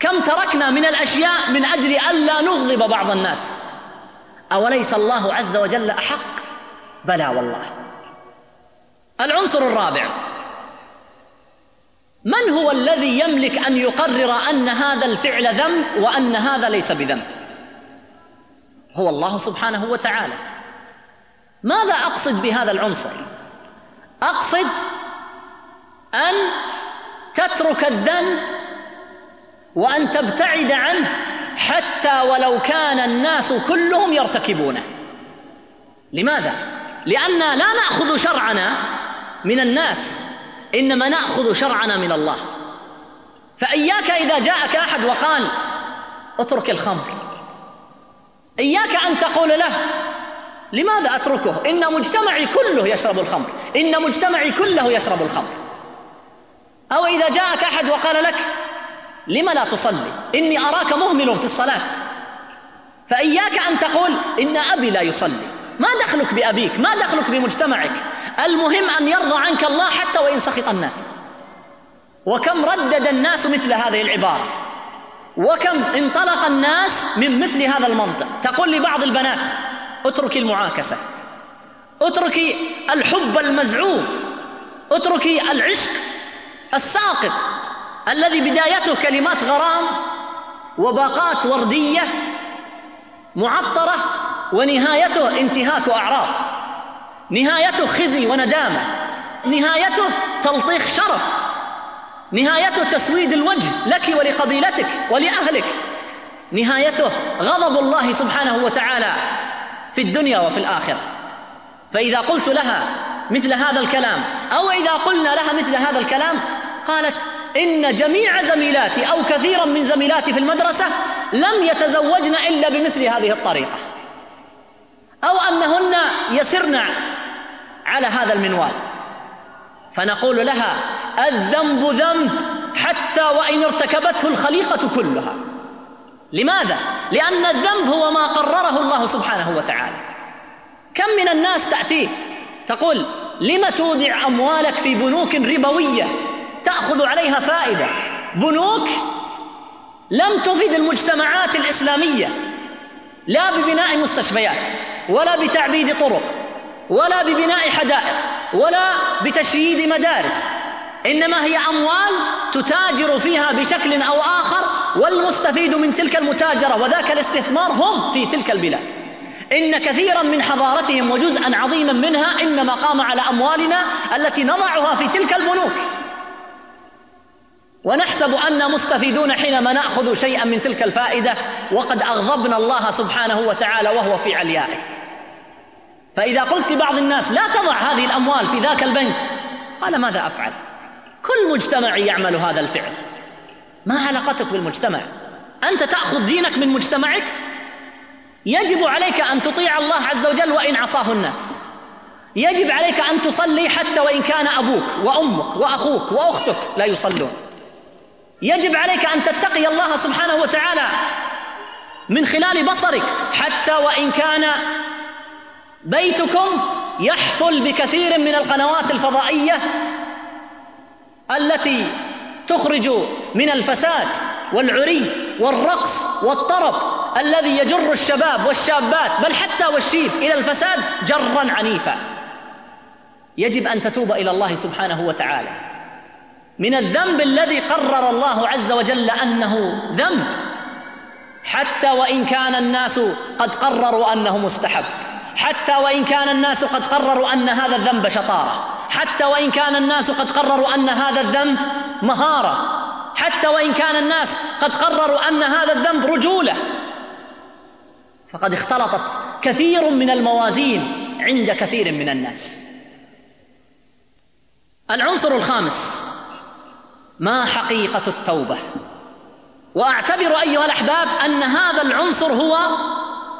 كم تركنا من الأشياء من أجل الا نغضب بعض الناس؟ أوليس الله عز وجل أحق؟ بلى والله. العنصر الرابع من هو الذي يملك أن يقرر أن هذا الفعل ذنب وأن هذا ليس بذنب؟ هو الله سبحانه وتعالى. ماذا أقصد بهذا العنصر؟ أقصد أن تترك الذنب وأن تبتعد عنه حتى ولو كان الناس كلهم يرتكبونه. لماذا؟ لأننا لا نأخذ شرعنا من الناس. إنما نأخذ شرعنا من الله. فإياك إذا جاءك أحد وقال اترك الخمر. إياك أن تقول له لماذا أتركه؟ إن مجتمعي كله يشرب الخمر. إن مجتمعي كله يشرب الخمر. أو إذا جاءك أحد وقال لك لم لا تصلي؟ إني أراك مهمل في الصلاة. فإياك أن تقول إن أبي لا يصلي. ما دخلك بأبيك ما دخلك بمجتمعك. المهم أن يرضى عنك الله حتى وإن سخط الناس. وكم ردد الناس مثل هذه العبارة؟ وكم انطلق الناس من مثل هذا المنطق؟ تقول لبعض البنات اتركي المعاكسة اتركي الحب المزعوم اتركي العشق الساقط الذي بدايته كلمات غرام وباقات وردية معطرة ونهايته انتهاك أعراض. نهايته خزي وندامة. نهايته تلطيخ شرف. نهايته تسويد الوجه لك ولقبيلتك ولأهلك. نهايته غضب الله سبحانه وتعالى في الدنيا وفي الآخرة. فإذا قلت لها مثل هذا الكلام أو إذا قلنا لها مثل هذا الكلام قالت إن جميع زميلاتي أو كثيرا من زميلاتي في المدرسة لم يتزوجن إلا بمثل هذه الطريقة. أو أنهن يسرن على هذا المنوال. فنقول لها الذنب ذنب حتى وإن ارتكبته الخليقة كلها. لماذا؟ لأن الذنب هو ما قرره الله سبحانه وتعالى. كم من الناس تاتيه تقول لم تودع أموالك في بنوك ربوية؟ تأخذ عليها فائدة. بنوك لم تفد المجتمعات الإسلامية. لا ببناء مستشفيات ولا بتعبيد طرق. ولا ببناء حدائق ولا بتشييد مدارس إنما هي أموال تتاجر فيها بشكل أو آخر والمستفيد من تلك المتاجرة وذاك الاستثمار هم في تلك البلاد. إن كثيرا من حضارتهم وجزءا عظيما منها إنما قام على أموالنا التي نضعها في تلك البنوك ونحسب أن مستفيدون حينما نأخذ شيئا من تلك الفائدة وقد أغضبنا الله سبحانه وتعالى وهو في عليائه. فإذا قلت لبعض الناس لا تضع هذه الأموال في ذاك البنك قال ماذا أفعل؟ كل مجتمع يعمل هذا الفعل. ما علاقتك بالمجتمع؟ أنت تأخذ دينك من مجتمعك؟ يجب عليك أن تطيع الله عز وجل وإن عصاه الناس. يجب عليك أن تصلي حتى وإن كان أبوك وأمك وأخوك وأختك لا يصلون. يجب عليك أن تتقي الله سبحانه وتعالى من خلال بصرك حتى وإن كان بيتكم يحفل بكثير من القنوات الفضائية التي تخرج من الفساد والعري والرقص والطرب الذي يجر الشباب والشابات بل حتى والشيب إلى الفساد جرا عنيفا. يجب أن تتوب إلى الله سبحانه وتعالى. من الذنب الذي قرر الله عز وجل أنه ذنب حتى وإن كان الناس قد قرروا أنه مستحب. حتى وإن كان الناس قد قرروا أن هذا الذنب شطارة. حتى وإن كان الناس قد قرروا أن هذا الذنب مهارة. حتى وإن كان الناس قد قرروا أن هذا الذنب رجولة. فقد اختلطت كثير من الموازين عند كثير من الناس. العنصر الخامس ما حقيقة التوبة. وأعتبر أيها الأحباب أن هذا العنصر هو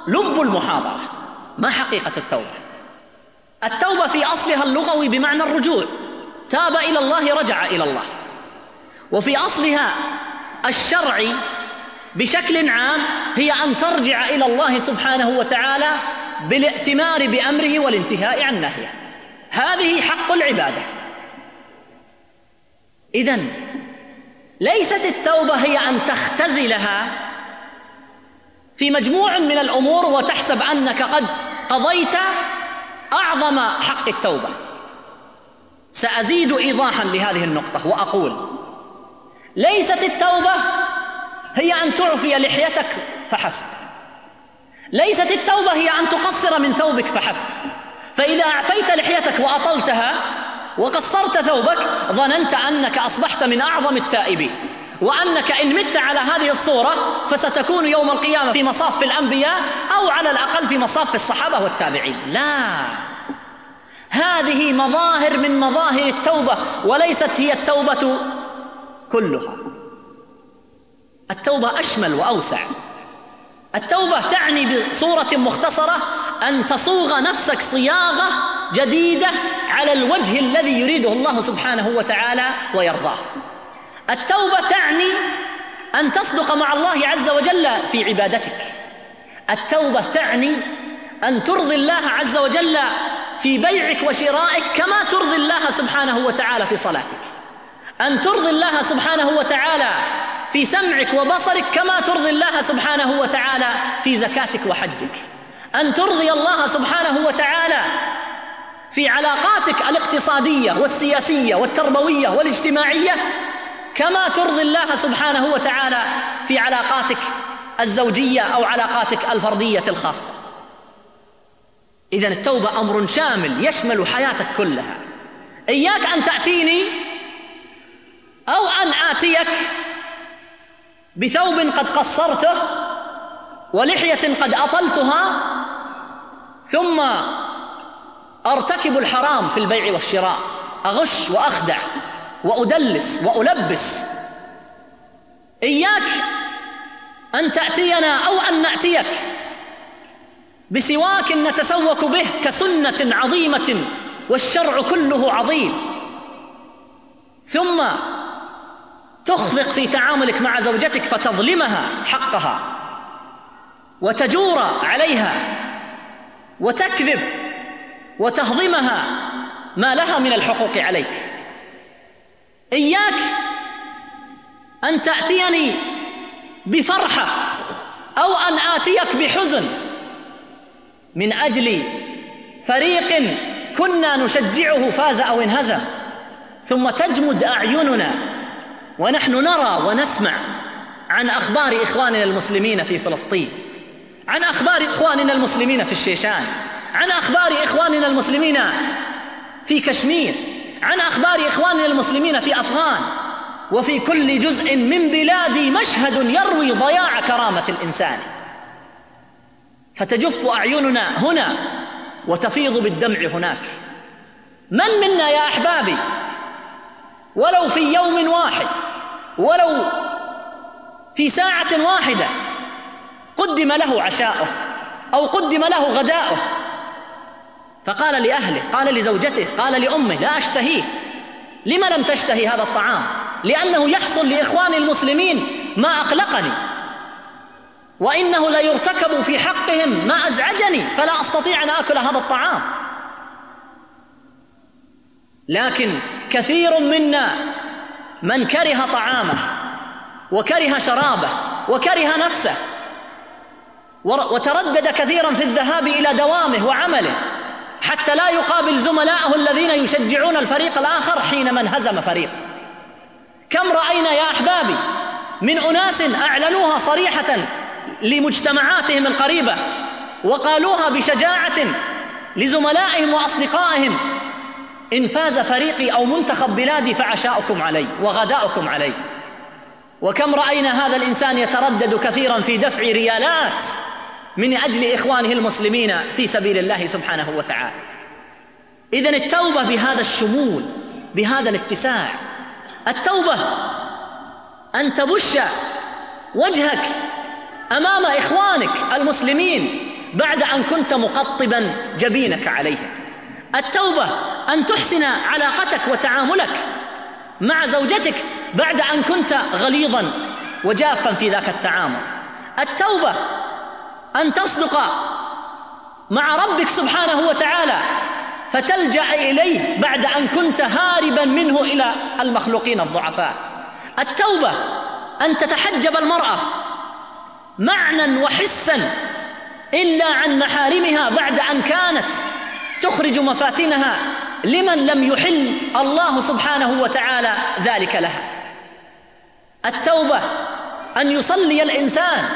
لب المحاضرة. ما حقيقة التوبة؟ التوبة في أصلها اللغوي بمعنى الرجوع. تاب إلى الله رجع إلى الله. وفي أصلها الشرعي بشكل عام هي أن ترجع إلى الله سبحانه وتعالى بالائتمار بأمره والانتهاء عن نهيه. هذه حق العبادة. إذا ليست التوبة هي أن تختزلها في مجموع من الأمور وتحسب أنك قد قضيت أعظم حق التوبة. سأزيد إيضاحا لهذه النقطة وأقول ليست التوبة هي أن تعفي لحيتك فحسب. ليست التوبة هي أن تقصر من ثوبك فحسب. فإذا أعفيت لحيتك وأطلتها وقصرت ثوبك ظننت أنك أصبحت من أعظم التائبين. وأنك إن مت على هذه الصورة فستكون يوم القيامة في مصاف الأنبياء أو على الأقل في مصاف الصحابة والتابعين. لا. هذه مظاهر من مظاهر التوبة وليست هي التوبة كلها. التوبة أشمل وأوسع. التوبة تعني بصورة مختصرة أن تصوغ نفسك صياغة جديدة على الوجه الذي يريده الله سبحانه وتعالى ويرضاه. التوبة تعني أن تصدق مع الله عز وجل في عبادتك. التوبة تعني أن ترضي الله عز وجل في بيعك وشرائك كما ترضي الله سبحانه وتعالى في صلاتك. أن ترضي الله سبحانه وتعالى في سمعك وبصرك كما ترضي الله سبحانه وتعالى في زكاتك وحجك. أن ترضي الله سبحانه وتعالى في علاقاتك الاقتصادية والسياسية والتربوية والاجتماعية كما ترضي الله سبحانه وتعالى في علاقاتك الزوجية أو علاقاتك الفردية الخاصة. إذا التوبة أمر شامل يشمل حياتك كلها. إياك أن تأتيني أو أن آتيك بثوب قد قصرته ولحية قد أطلتها ثم أرتكب الحرام في البيع والشراء. أغش وأخدع. وأدلس وألبس. إياك أن تأتينا أو أن نأتيك بسواك نتسوك به كسنة عظيمة والشرع كله عظيم. ثم تخفق في تعاملك مع زوجتك فتظلمها حقها وتجور عليها وتكذب وتهضمها ما لها من الحقوق عليك. إياك أن تأتيني بفرحة أو أن آتيك بحزن من أجل فريق كنا نشجعه فاز أو انهزم ثم تجمد أعيننا ونحن نرى ونسمع عن أخبار إخواننا المسلمين في فلسطين عن أخبار إخواننا المسلمين في الشيشان عن أخبار إخواننا المسلمين في كشمير. عن أخبار إخواننا المسلمين في أفغان وفي كل جزء من بلادي مشهد يروي ضياع كرامة الإنسان. فتجف أعيننا هنا وتفيض بالدمع هناك. من منا يا أحبابي؟ ولو في يوم واحد ولو في ساعة واحدة قدم له عشاؤه أو قدم له غداؤه فقال لأهله قال لزوجته قال لأمه لا أشتهيه. لم لم تشتهي هذا الطعام؟ لأنه يحصل لاخواني المسلمين ما أقلقني. وإنه ليرتكب في حقهم ما أزعجني فلا أستطيع أن آكل هذا الطعام. لكن كثير منا من كره طعامه وكره شرابه وكره نفسه وتردد كثيرا في الذهاب إلى دوامه وعمله. حتى لا يقابل زملائه الذين يشجعون الفريق الآخر حينما انهزم فريق. كم رأينا يا أحبابي من أناس أعلنوها صريحة لمجتمعاتهم القريبة وقالوها بشجاعة لزملائهم وأصدقائهم إن فاز فريقي أو منتخب بلادي فعشاؤكم علي وغداؤكم علي. وكم رأينا هذا الإنسان يتردد كثيرا في دفع ريالات من أجل إخوانه المسلمين في سبيل الله سبحانه وتعالى. اذا التوبة بهذا الشمول بهذا الاتساع التوبة أن تبش وجهك أمام إخوانك المسلمين بعد أن كنت مقطبا جبينك عليهم. التوبة أن تحسن علاقتك وتعاملك مع زوجتك بعد أن كنت غليظا وجافا في ذاك التعامل. التوبة أن تصدق مع ربك سبحانه وتعالى فتلجأ إليه بعد أن كنت هاربا منه إلى المخلوقين الضعفاء. التوبة أن تتحجب المرأة معنى وحسا إلا عن محارمها بعد أن كانت تخرج مفاتنها لمن لم يحل الله سبحانه وتعالى ذلك لها. التوبة أن يصلي الإنسان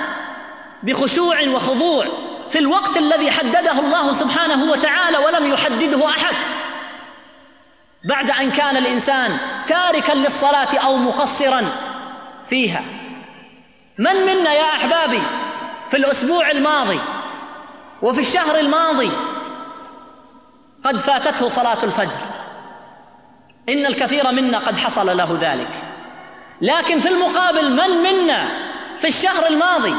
بخشوع وخضوع في الوقت الذي حدده الله سبحانه وتعالى ولم يحدده أحد. بعد أن كان الإنسان تاركا للصلاة أو مقصرا فيها. من منا يا أحبابي في الأسبوع الماضي وفي الشهر الماضي قد فاتته صلاة الفجر؟ إن الكثير منا قد حصل له ذلك. لكن في المقابل من منا في الشهر الماضي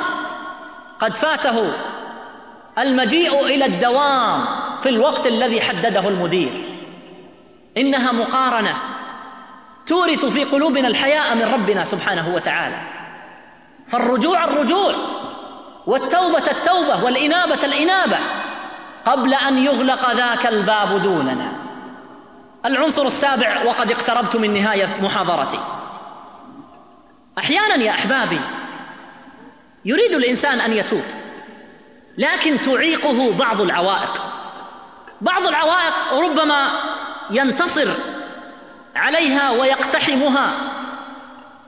قد فاته المجيء إلى الدوام في الوقت الذي حدده المدير. إنها مقارنة تورث في قلوبنا الحياء من ربنا سبحانه وتعالى. فالرجوع الرجوع والتوبة التوبة والإنابة الإنابة قبل أن يغلق ذاك الباب دوننا. العنصر السابع وقد اقتربت من نهاية محاضرتي. أحيانا يا أحبابي يريد الإنسان أن يتوب لكن تعيقه بعض العوائق. بعض العوائق ربما ينتصر عليها ويقتحمها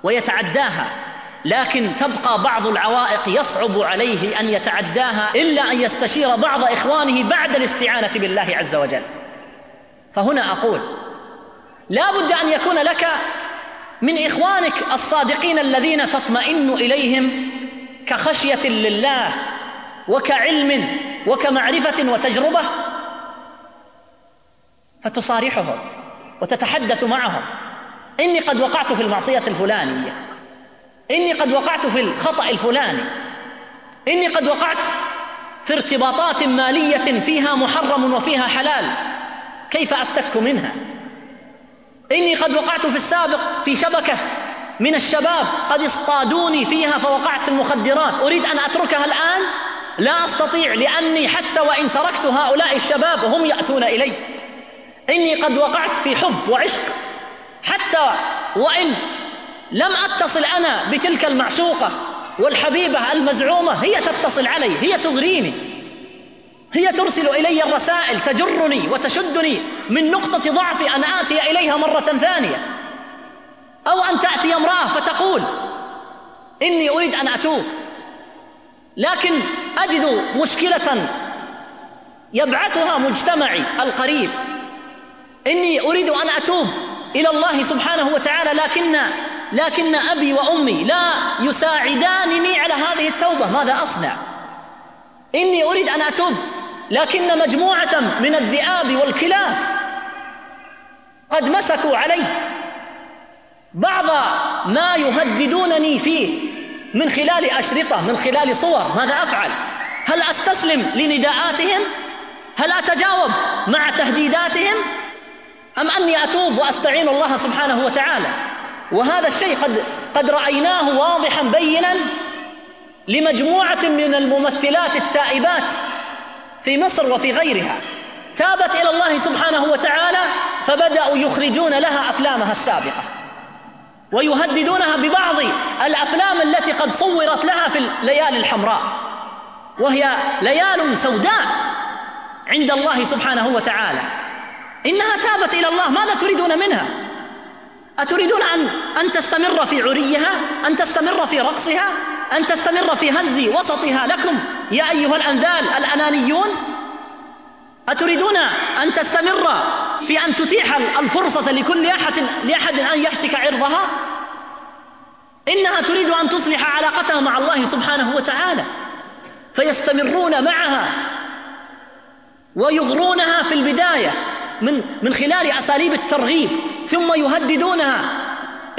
ويتعداها لكن تبقى بعض العوائق يصعب عليه أن يتعداها إلا أن يستشير بعض إخوانه بعد الاستعانة بالله عز وجل. فهنا أقول لا بد أن يكون لك من إخوانك الصادقين الذين تطمئن إليهم كخشية لله وكعلم وكمعرفة وتجربة فتصارحهم وتتحدث معهم. إني قد وقعت في المعصية الفلانية. إني قد وقعت في الخطأ الفلاني. إني قد وقعت في ارتباطات مالية فيها محرم وفيها حلال. كيف أفتك منها؟ إني قد وقعت في السابق في شبكة من الشباب قد اصطادوني فيها فوقعت في المخدرات. أريد أن أتركها الآن؟ لا أستطيع لأني حتى وإن تركت هؤلاء الشباب هم يأتون إلي. إني قد وقعت في حب وعشق. حتى وإن لم أتصل أنا بتلك المعشوقة والحبيبة المزعومة هي تتصل علي هي تغريني. هي ترسل إلي الرسائل تجرني وتشدني من نقطة ضعفي أن آتي إليها مرة ثانية. أو أن تأتي امرأة فتقول إني أريد أن أتوب. لكن أجد مشكلة يبعثها مجتمعي القريب. إني أريد أن أتوب إلى الله سبحانه وتعالى لكن لكن أبي وأمي لا يساعدانني على هذه التوبة. ماذا أصنع؟ إني أريد أن أتوب لكن مجموعة من الذئاب والكلاب قد مسكوا علي. بعض ما يهددونني فيه من خلال أشرطة من خلال صور ماذا أفعل؟ هل أستسلم لنداءاتهم؟ هل أتجاوب مع تهديداتهم؟ أم أني أتوب وأستعين الله سبحانه وتعالى؟ وهذا الشيء قد قد رأيناه واضحا بينا لمجموعة من الممثلات التائبات في مصر وفي غيرها. تابت إلى الله سبحانه وتعالى فبدأوا يخرجون لها أفلامها السابقة. ويهددونها ببعض الأفلام التي قد صورت لها في الليالي الحمراء وهي ليال سوداء عند الله سبحانه وتعالى. إنها تابت إلى الله ماذا تريدون منها؟ أتريدون أن أن تستمر في عريها؟ أن تستمر في رقصها؟ أن تستمر في هز وسطها لكم يا أيها الأنذال الأنانيون؟ أتريدون أن تستمر في أن تتيح الفرصة لكل احد لأحد أن يهتك عرضها؟ إنها تريد أن تصلح علاقتها مع الله سبحانه وتعالى فيستمرون معها ويغرونها في البداية من من خلال أساليب الترغيب ثم يهددونها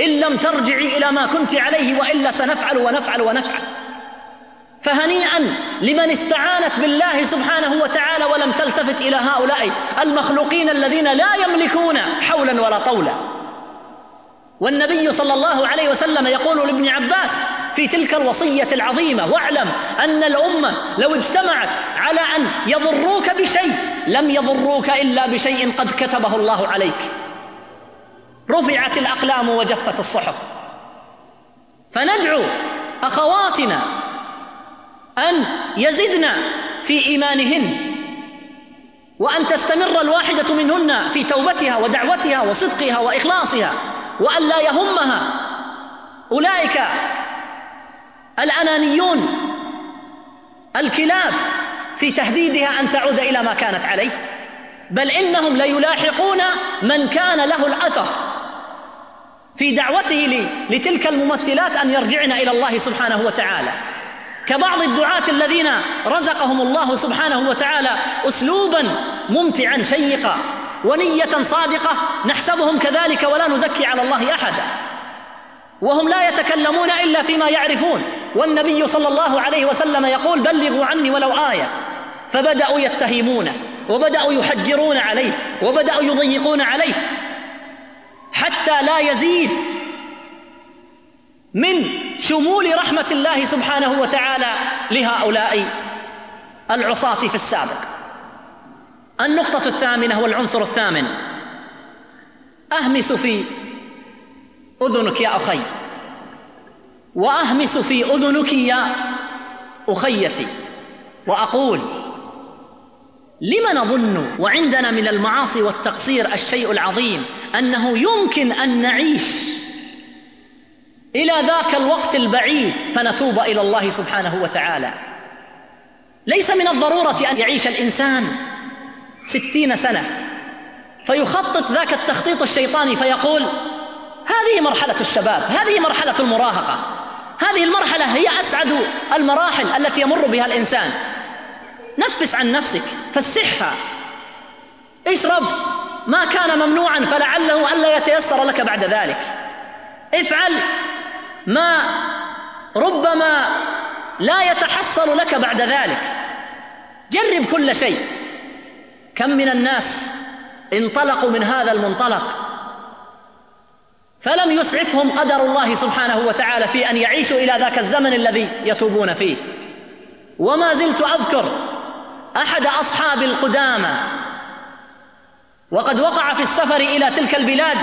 إن لم ترجعي إلى ما كنت عليه وإلا سنفعل ونفعل ونفعل. فهنيئا لمن استعانت بالله سبحانه وتعالى ولم تلتفت إلى هؤلاء المخلوقين الذين لا يملكون حولا ولا طولا. والنبي صلى الله عليه وسلم يقول لابن عباس في تلك الوصية العظيمة واعلم أن الأمة لو اجتمعت على أن يضروك بشيء لم يضروك إلا بشيء قد كتبه الله عليك. رفعت الأقلام وجفت الصحف. فندعو أخواتنا أن يزدن في إيمانهن وأن تستمر الواحدة منهن في توبتها ودعوتها وصدقها وإخلاصها وأن لا يهمها. أولئك الأنانيون الكلاب في تهديدها أن تعود إلى ما كانت عليه. بل إنهم ليلاحقون من كان له الأثر في دعوته لتلك الممثلات أن يرجعن إلى الله سبحانه وتعالى. كبعض الدعاة الذين رزقهم الله سبحانه وتعالى أسلوبا ممتعا شيقا ونية صادقة نحسبهم كذلك ولا نزكي على الله أحدا. وهم لا يتكلمون إلا فيما يعرفون. والنبي صلى الله عليه وسلم يقول بلغوا عني ولو آية. فبدأوا يتهمونه وبدأوا يحجرون عليه وبدأوا يضيقون عليه حتى لا يزيد من شمول رحمة الله سبحانه وتعالى لهؤلاء العصاة في السابق. النقطة الثامنة والعنصر الثامن. أهمس في أذنك يا أخي. وأهمس في أذنك يا أخيتي. وأقول لم نظن وعندنا من المعاصي والتقصير الشيء العظيم أنه يمكن أن نعيش إلى ذاك الوقت البعيد فنتوب إلى الله سبحانه وتعالى. ليس من الضرورة أن يعيش الإنسان ستين سنة. فيخطط ذاك التخطيط الشيطاني فيقول هذه مرحلة الشباب هذه مرحلة المراهقة. هذه المرحلة هي أسعد المراحل التي يمر بها الإنسان. نفس عن نفسك فسحها اشرب ما كان ممنوعا فلعله ألا يتيسر لك بعد ذلك. افعل ما ربما لا يتحصل لك بعد ذلك. جرب كل شيء. كم من الناس انطلقوا من هذا المنطلق؟ فلم يسعفهم قدر الله سبحانه وتعالى في أن يعيشوا إلى ذاك الزمن الذي يتوبون فيه. وما زلت أذكر أحد أصحاب القدامى وقد وقع في السفر إلى تلك البلاد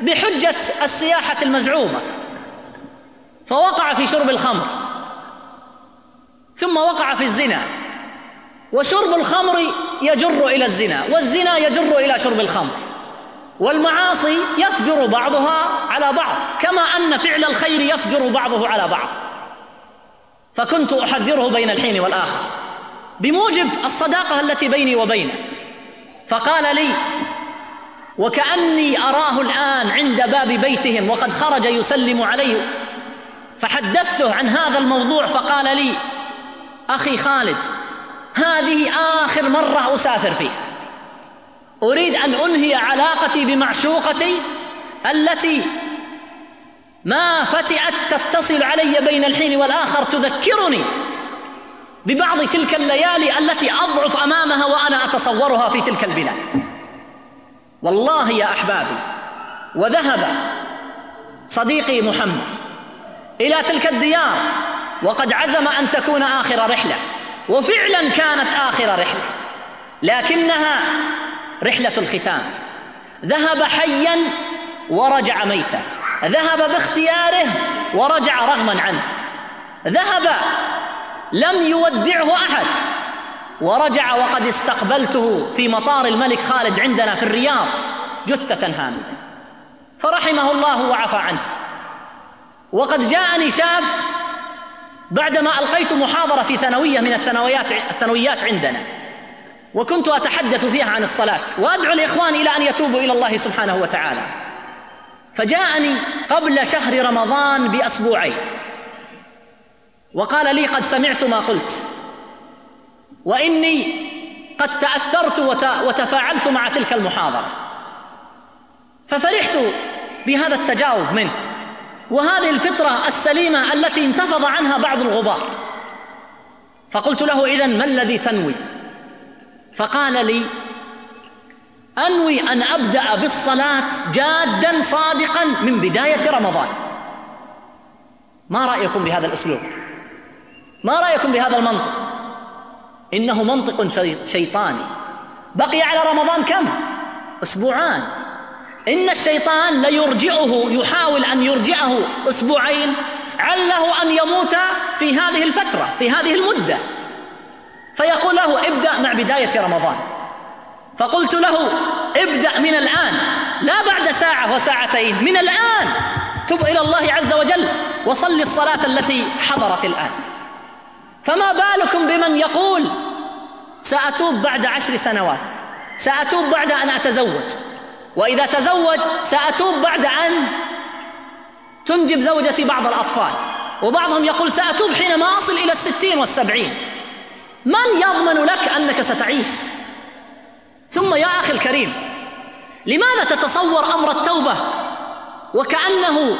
بحجة السياحة المزعومة. فوقع في شرب الخمر ثم وقع في الزنا وشرب الخمر يجر إلى الزنا والزنا يجر إلى شرب الخمر والمعاصي يفجر بعضها على بعض كما أن فعل الخير يفجر بعضه على بعض. فكنت أحذره بين الحين والآخر بموجب الصداقة التي بيني وبينه. فقال لي وكأني أراه الآن عند باب بيتهم وقد خرج يسلم عليه فحدثته عن هذا الموضوع فقال لي أخي خالد هذه آخر مرة أسافر فيها أريد أن أنهي علاقتي بمعشوقتي التي ما فتئت تتصل علي بين الحين والآخر تذكرني ببعض تلك الليالي التي أضعف أمامها وأنا أتصورها في تلك البلاد. والله يا أحبابي وذهب صديقي محمد إلى تلك الديار وقد عزم أن تكون آخر رحلة وفعلا كانت آخر رحلة لكنها رحلة الختام. ذهب حيا ورجع ميتا ذهب باختياره ورجع رغما عنه ذهب لم يودعه أحد ورجع وقد استقبلته في مطار الملك خالد عندنا في الرياض جثة هامدة. فرحمه الله وعفى عنه. وقد جاءني شاب بعدما ألقيت محاضرة في ثانوية من الثانويات الثانويات عندنا وكنت أتحدث فيها عن الصلاة وأدعو الإخوان إلى أن يتوبوا إلى الله سبحانه وتعالى. فجاءني قبل شهر رمضان بأسبوعين وقال لي قد سمعت ما قلت وإني قد تأثرت وتفاعلت مع تلك المحاضرة. ففرحت بهذا التجاوب منه. وهذه الفطرة السليمة التي انتفض عنها بعض الغبار. فقلت له اذا ما الذي تنوي؟ فقال لي أنوي أن أبدأ بالصلاة جادا صادقا من بداية رمضان. ما رأيكم بهذا الأسلوب؟ ما رأيكم بهذا المنطق؟ إنه منطق شيطاني. بقي على رمضان كم؟ أسبوعان. إن الشيطان ليرجعه يحاول أن يرجعه أسبوعين عله أن يموت في هذه الفترة في هذه المدة. فيقول له ابدأ مع بداية رمضان. فقلت له ابدأ من الآن لا بعد ساعة وساعتين من الآن. تب إلى الله عز وجل وصل الصلاة التي حضرت الآن. فما بالكم بمن يقول سأتوب بعد عشر سنوات سأتوب بعد أن أتزوج. وإذا تزوج سأتوب بعد أن تنجب زوجتي بعض الأطفال. وبعضهم يقول سأتوب حينما أصل إلى الستين والسبعين. من يضمن لك أنك ستعيش؟ ثم يا أخي الكريم لماذا تتصور أمر التوبة؟ وكأنه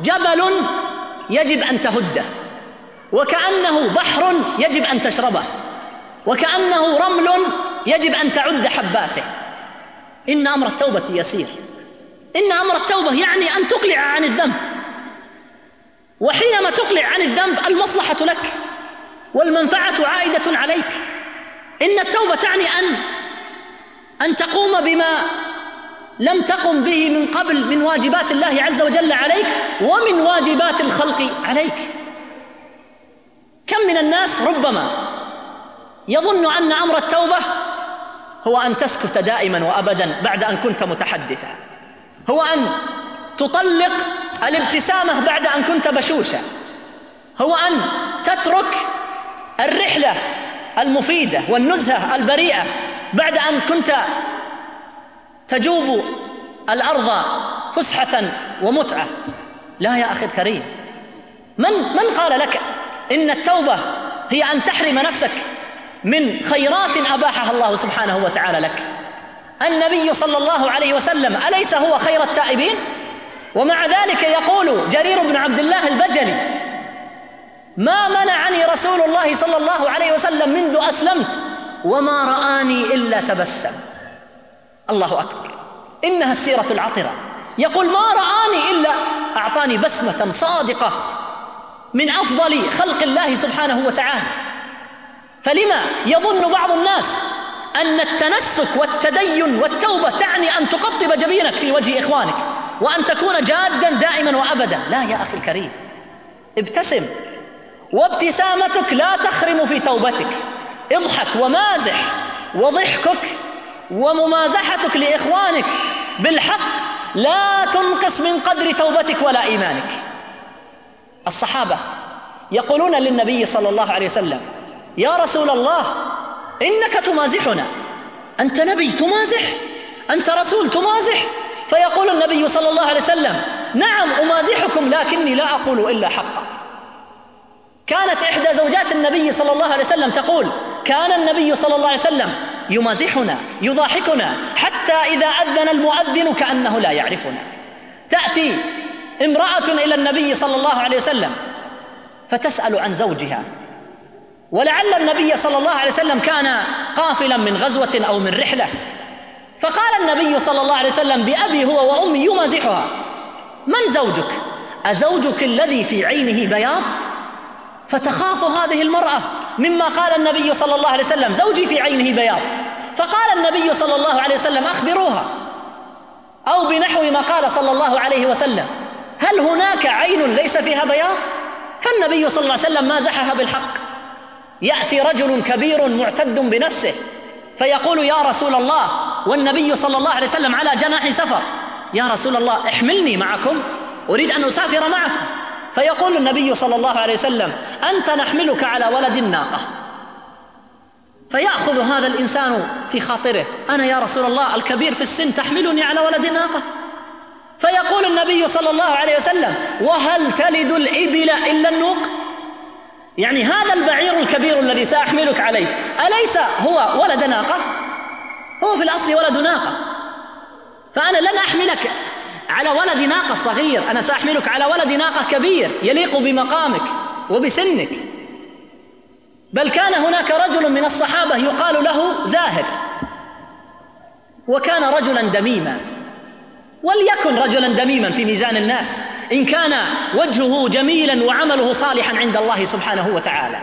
جبل يجب أن تهده. وكأنه بحر يجب أن تشربه. وكأنه رمل يجب أن تعد حباته. إن أمر التوبة يسير. إن أمر التوبة يعني أن تقلع عن الذنب. وحينما تقلع عن الذنب المصلحة لك والمنفعة عائدة عليك. إن التوبة تعني أن أن تقوم بما لم تقم به من قبل من واجبات الله عز وجل عليك ومن واجبات الخلق عليك. كم من الناس ربما يظن أن أمر التوبة هو أن تسكت دائما وأبدا بعد أن كنت متحدثا. هو أن تطلق الابتسامة بعد أن كنت بشوشا هو أن تترك الرحلة المفيدة والنزهة البريئة بعد أن كنت تجوب الأرض فسحة ومتعة. لا يا أخي الكريم من من قال لك إن التوبة هي أن تحرم نفسك من خيرات أباحها الله سبحانه وتعالى لك. النبي صلى الله عليه وسلم أليس هو خير التائبين؟ ومع ذلك يقول جرير بن عبد الله البجلي ما منعني رسول الله صلى الله عليه وسلم منذ أسلمت وما رآني إلا تبسم. الله أكبر. إنها السيرة العطرة. يقول ما رآني إلا أعطاني بسمة صادقة من أفضل خلق الله سبحانه وتعالى. فلما يظن بعض الناس أن التنسك والتدين والتوبة تعني أن تقطب جبينك في وجه إخوانك وأن تكون جادا دائما وأبدا؟ لا يا أخي الكريم. ابتسم. وابتسامتك لا تخرم في توبتك. اضحك ومازح وضحكك وممازحتك لإخوانك. بالحق لا تنقص من قدر توبتك ولا إيمانك. الصحابة يقولون للنبي صلى الله عليه وسلم يا رسول الله إنك تمازحنا. أنت نبي تمازح أنت رسول تمازح. فيقول النبي صلى الله عليه وسلم نعم أمازحكم لكني لا أقول إلا حقا. كانت إحدى زوجات النبي صلى الله عليه وسلم تقول كان النبي صلى الله عليه وسلم يمازحنا يضاحكنا حتى إذا أذن المؤذن كأنه لا يعرفنا. تأتي امرأة إلى النبي صلى الله عليه وسلم فتسأل عن زوجها. ولعل النبي صلى الله عليه وسلم كان قافلا من غزوة أو من رحلة. فقال النبي صلى الله عليه وسلم بأبي هو وأمي يمازحها. من زوجك؟ أزوجك الذي في عينه بياض؟ فتخاف هذه المرأة مما قال النبي صلى الله عليه وسلم. زوجي في عينه بياض. فقال النبي صلى الله عليه وسلم أخبروها. أو بنحو ما قال صلى الله عليه وسلم. هل هناك عين ليس فيها بياض؟ فالنبي صلى الله عليه وسلم مازحها بالحق. يأتي رجل كبير معتد بنفسه فيقول يا رسول الله والنبي صلى الله عليه وسلم على جناح سفر. يا رسول الله احملني معكم أريد أن أسافر معكم. فيقول النبي صلى الله عليه وسلم أنت نحملك على ولد الناقة فيأخذ هذا الإنسان في خاطره أنا يا رسول الله الكبير في السن تحملني على ولد الناقة فيقول النبي صلى الله عليه وسلم وهل تلد الإبل إلا النوق؟ يعني هذا البعير الكبير الذي سأحملك عليه. أليس هو ولد ناقة؟ هو في الأصل ولد ناقة. فأنا لن أحملك على ولد ناقة صغير. أنا سأحملك على ولد ناقة كبير يليق بمقامك وبسنك. بل كان هناك رجل من الصحابة يقال له زاهد. وكان رجلا دميما. وليكن رجلا دميما في ميزان الناس. إن كان وجهه جميلا وعمله صالحا عند الله سبحانه وتعالى.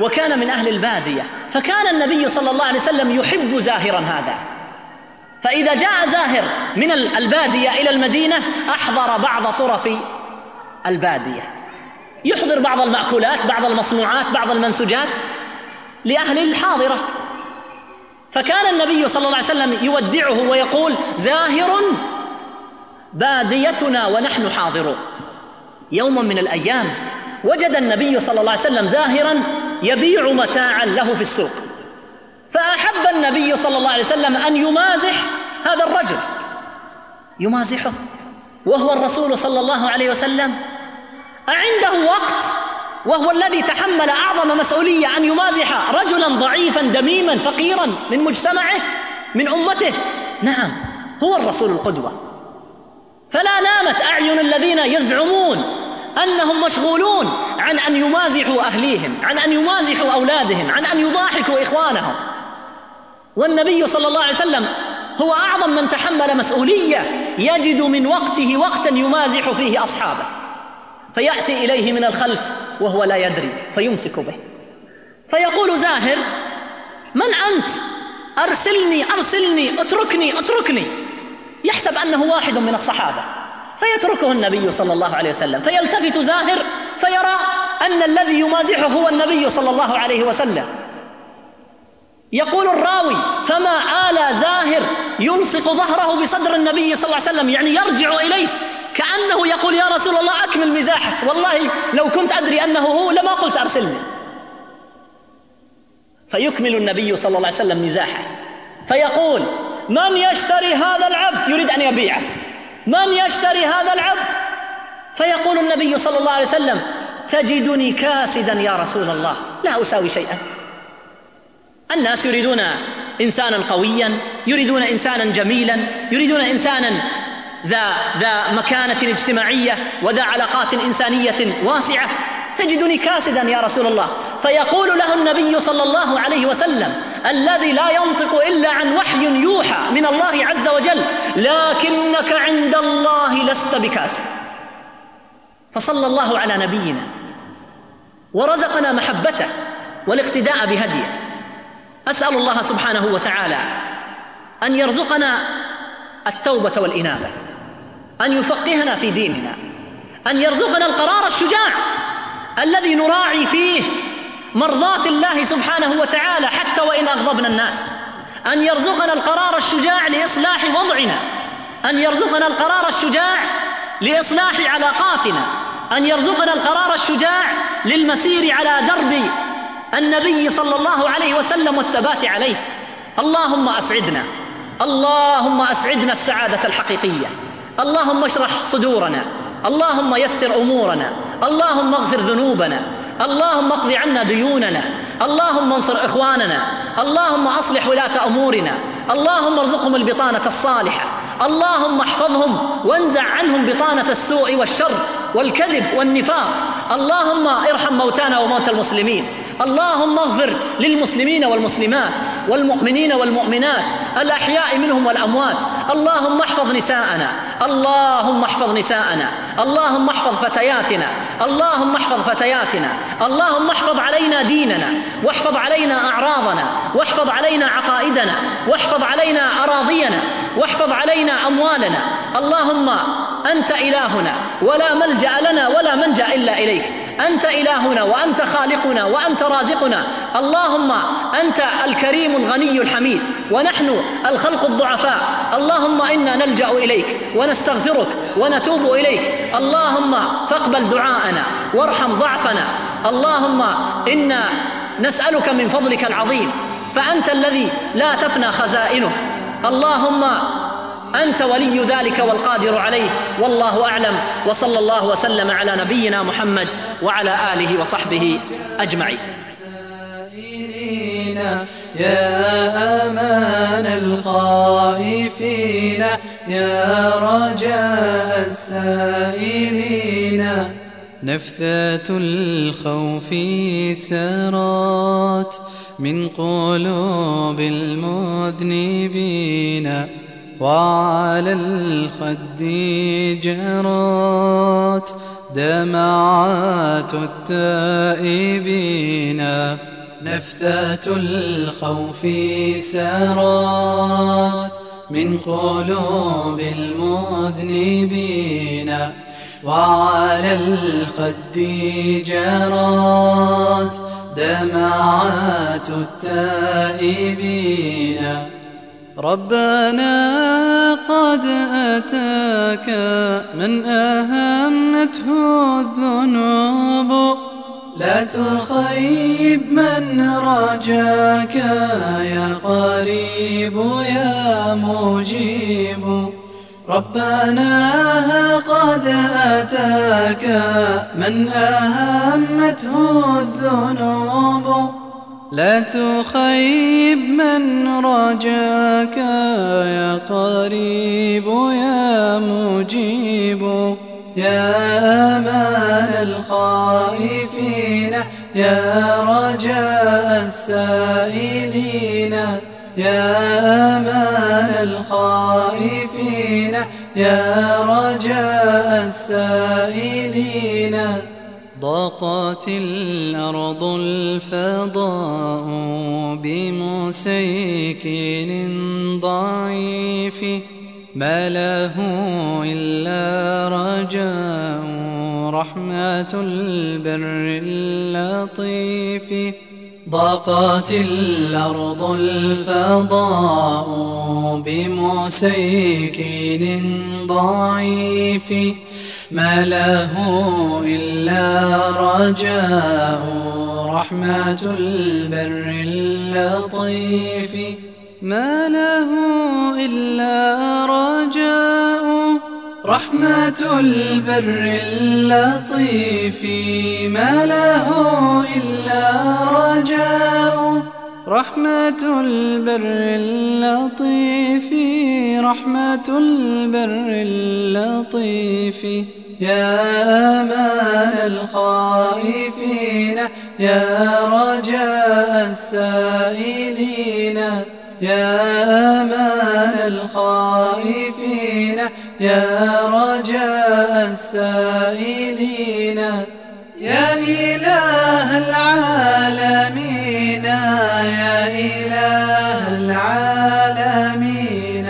وكان من أهل البادية. فكان النبي صلى الله عليه وسلم يحب زاهرا هذا. فإذا جاء زاهر من البادية إلى المدينة أحضر بعض طرف البادية. يحضر بعض المأكولات بعض المصنوعات بعض المنسوجات لأهل الحاضرة. فكان النبي صلى الله عليه وسلم يودعه ويقول زاهر باديتنا ونحن حاضرون. يوما من الأيام وجد النبي صلى الله عليه وسلم زاهرا يبيع متاعا له في السوق. فأحب النبي صلى الله عليه وسلم أن يمازح هذا الرجل. يمازحه. وهو الرسول صلى الله عليه وسلم. أعنده وقت وهو الذي تحمل أعظم مسؤولية أن يمازح رجلا ضعيفا دميما فقيرا من مجتمعه من أمته. نعم هو الرسول القدوة. فلا نامت أعين الذين يزعمون أنهم مشغولون عن أن يمازحوا أهليهم عن أن يمازحوا أولادهم عن أن يضاحكوا إخوانهم. والنبي صلى الله عليه وسلم هو أعظم من تحمل مسؤولية يجد من وقته وقتا يمازح فيه أصحابه. فيأتي إليه من الخلف وهو لا يدري فيمسك به. فيقول زاهر من أنت؟ أرسلني أرسلني أتركني أتركني. يحسب أنه واحد من الصحابة. فيتركه النبي صلى الله عليه وسلم. فيلتفت زاهر فيرى أن الذي يمازحه هو النبي صلى الله عليه وسلم. يقول الراوي فما آل زاهر يلصق ظهره بصدر النبي صلى الله عليه وسلم؟ يعني يرجع إليه. كأنه يقول يا رسول الله أكمل مزاحك. والله لو كنت أدري أنه هو لما قلت أرسلني. فيكمل النبي صلى الله عليه وسلم مزاحه. فيقول من يشتري هذا العبد يريد أن يبيعه. من يشتري هذا العبد؟ فيقول النبي صلى الله عليه وسلم تجدني كاسدا يا رسول الله. لا أساوي شيئا. الناس يريدون إنسانا قويا يريدون إنسانا جميلا يريدون إنسانا ذا ذا مكانة اجتماعية وذا علاقات إنسانية واسعة. تجدني كاسدا يا رسول الله. فيقول له النبي صلى الله عليه وسلم الذي لا ينطق إلا عن وحي يوحى من الله عز وجل لكنك عند الله لست بكاسد. فصلى الله على نبينا ورزقنا محبته والاقتداء بهديه. أسأل الله سبحانه وتعالى أن يرزقنا التوبة والإنابة. أن يفقهنا في ديننا أن يرزقنا القرار الشجاع الذي نراعي فيه مرضاة الله سبحانه وتعالى حتى وإن أغضبنا الناس أن يرزقنا القرار الشجاع لإصلاح وضعنا أن يرزقنا القرار الشجاع لإصلاح علاقاتنا أن يرزقنا القرار الشجاع للمسير على درب النبي صلى الله عليه وسلم والثبات عليه. اللهم أسعدنا اللهم أسعدنا السعادة الحقيقية. اللهم اشرح صدورنا اللهم يسر أمورنا اللهم اغفر ذنوبنا اللهم اقض عنا ديوننا اللهم انصر إخواننا اللهم أصلح ولاة أمورنا اللهم ارزقهم البطانة الصالحة اللهم احفظهم وانزع عنهم بطانة السوء والشر والكذب والنفاق اللهم ارحم موتانا وموتى المسلمين اللهم اغفر للمسلمين والمسلمات والمؤمنين والمؤمنات الأحياء منهم والأموات اللهم احفظ نساءنا اللهم احفظ نساءنا اللهم احفظ فتياتنا اللهم احفظ فتياتنا اللهم احفظ علينا ديننا واحفظ علينا أعراضنا واحفظ علينا عقائدنا واحفظ علينا أراضينا واحفظ علينا أموالنا. اللهم أنت إلهنا ولا ملجأ لنا ولا منجأ إلا إليك. أنت إلهنا وأنت خالقنا وأنت رازقنا. اللهم أنت الكريم الغني الحميد ونحن الخلق الضعفاء. اللهم إنا نلجأ إليك ونستغفرك ونتوب إليك. اللهم فاقبل دعاءنا وارحم ضعفنا. اللهم إنا نسألك من فضلك العظيم فأنت الذي لا تفنى خزائنه. اللهم أنت ولي ذلك والقادر عليه. والله أعلم. وصلى الله وسلم على نبينا محمد وعلى آله وصحبه أجمعين. يا أمان الخائفين يا رجاء السائلين. نفثة الخوف سرات من قلوب المذنبين وعلى الخد جرات دمعات التائبين. نفثات الخوف سرات من قلوب المذنبين. وعلى الخد جرات دمعات التائبين. ربنا قد أتاك من أهمته الذنوب. لا تخيب من رجاك يا قريب يا مجيب. ربنا قد أتاك من أهمته الذنوب. لا تخيب من رجاك يا قريب يا مجيب. يا أمان الخائفين يا رجاء السائلين يا أمان الخائفين. يا رجاء السائلين ضاقت الأرض الفضاء بمسيكن ضعيف ما له إلا رجاء رحمة البر اللطيف. ضاقت الأرض الفضاء بمسيكن ضعيف ما له إلا رجاء رحمة البر اللطيف ما له إلا رجاء رحمة البر اللطيف ما له إلا رجاء. رحمة البر اللطيف رحمة البر اللطيف. يا أمان الخائفين يا رجاء السائلين. يا أمان الخائفين يا رجاء السائلين يا إله العالمين يا إله العالمين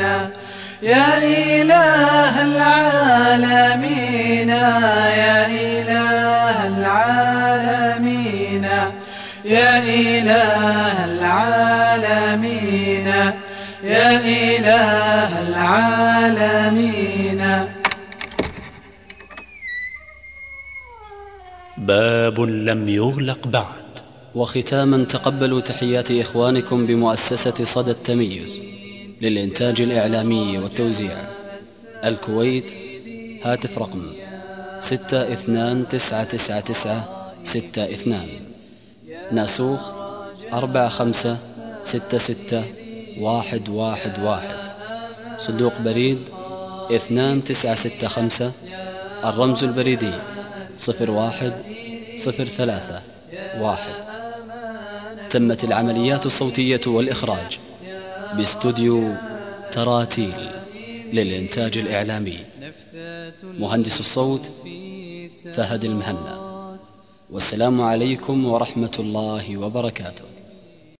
يا إله العالمين يا إله العالمين يا إله العالمين يا إله العالمين. باب لم يغلق بعد. وختاما تقبلوا تحيات إخوانكم بمؤسسة صدى التميز للإنتاج الإعلامي والتوزيع. الكويت هاتف رقم ستة اثنان تسعة تسعة تسعة ستة اثنان. ناسوخ أربعة خمسة ستة ستة واحد واحد واحد. صندوق بريد اثنان تسعة ستة خمسة. الرمز البريدي صفر واحد صفر ثلاثة واحد. تمت العمليات الصوتية والإخراج باستوديو تراتيل للإنتاج الإعلامي. مهندس الصوت فهد المهنا. والسلام عليكم ورحمة الله وبركاته.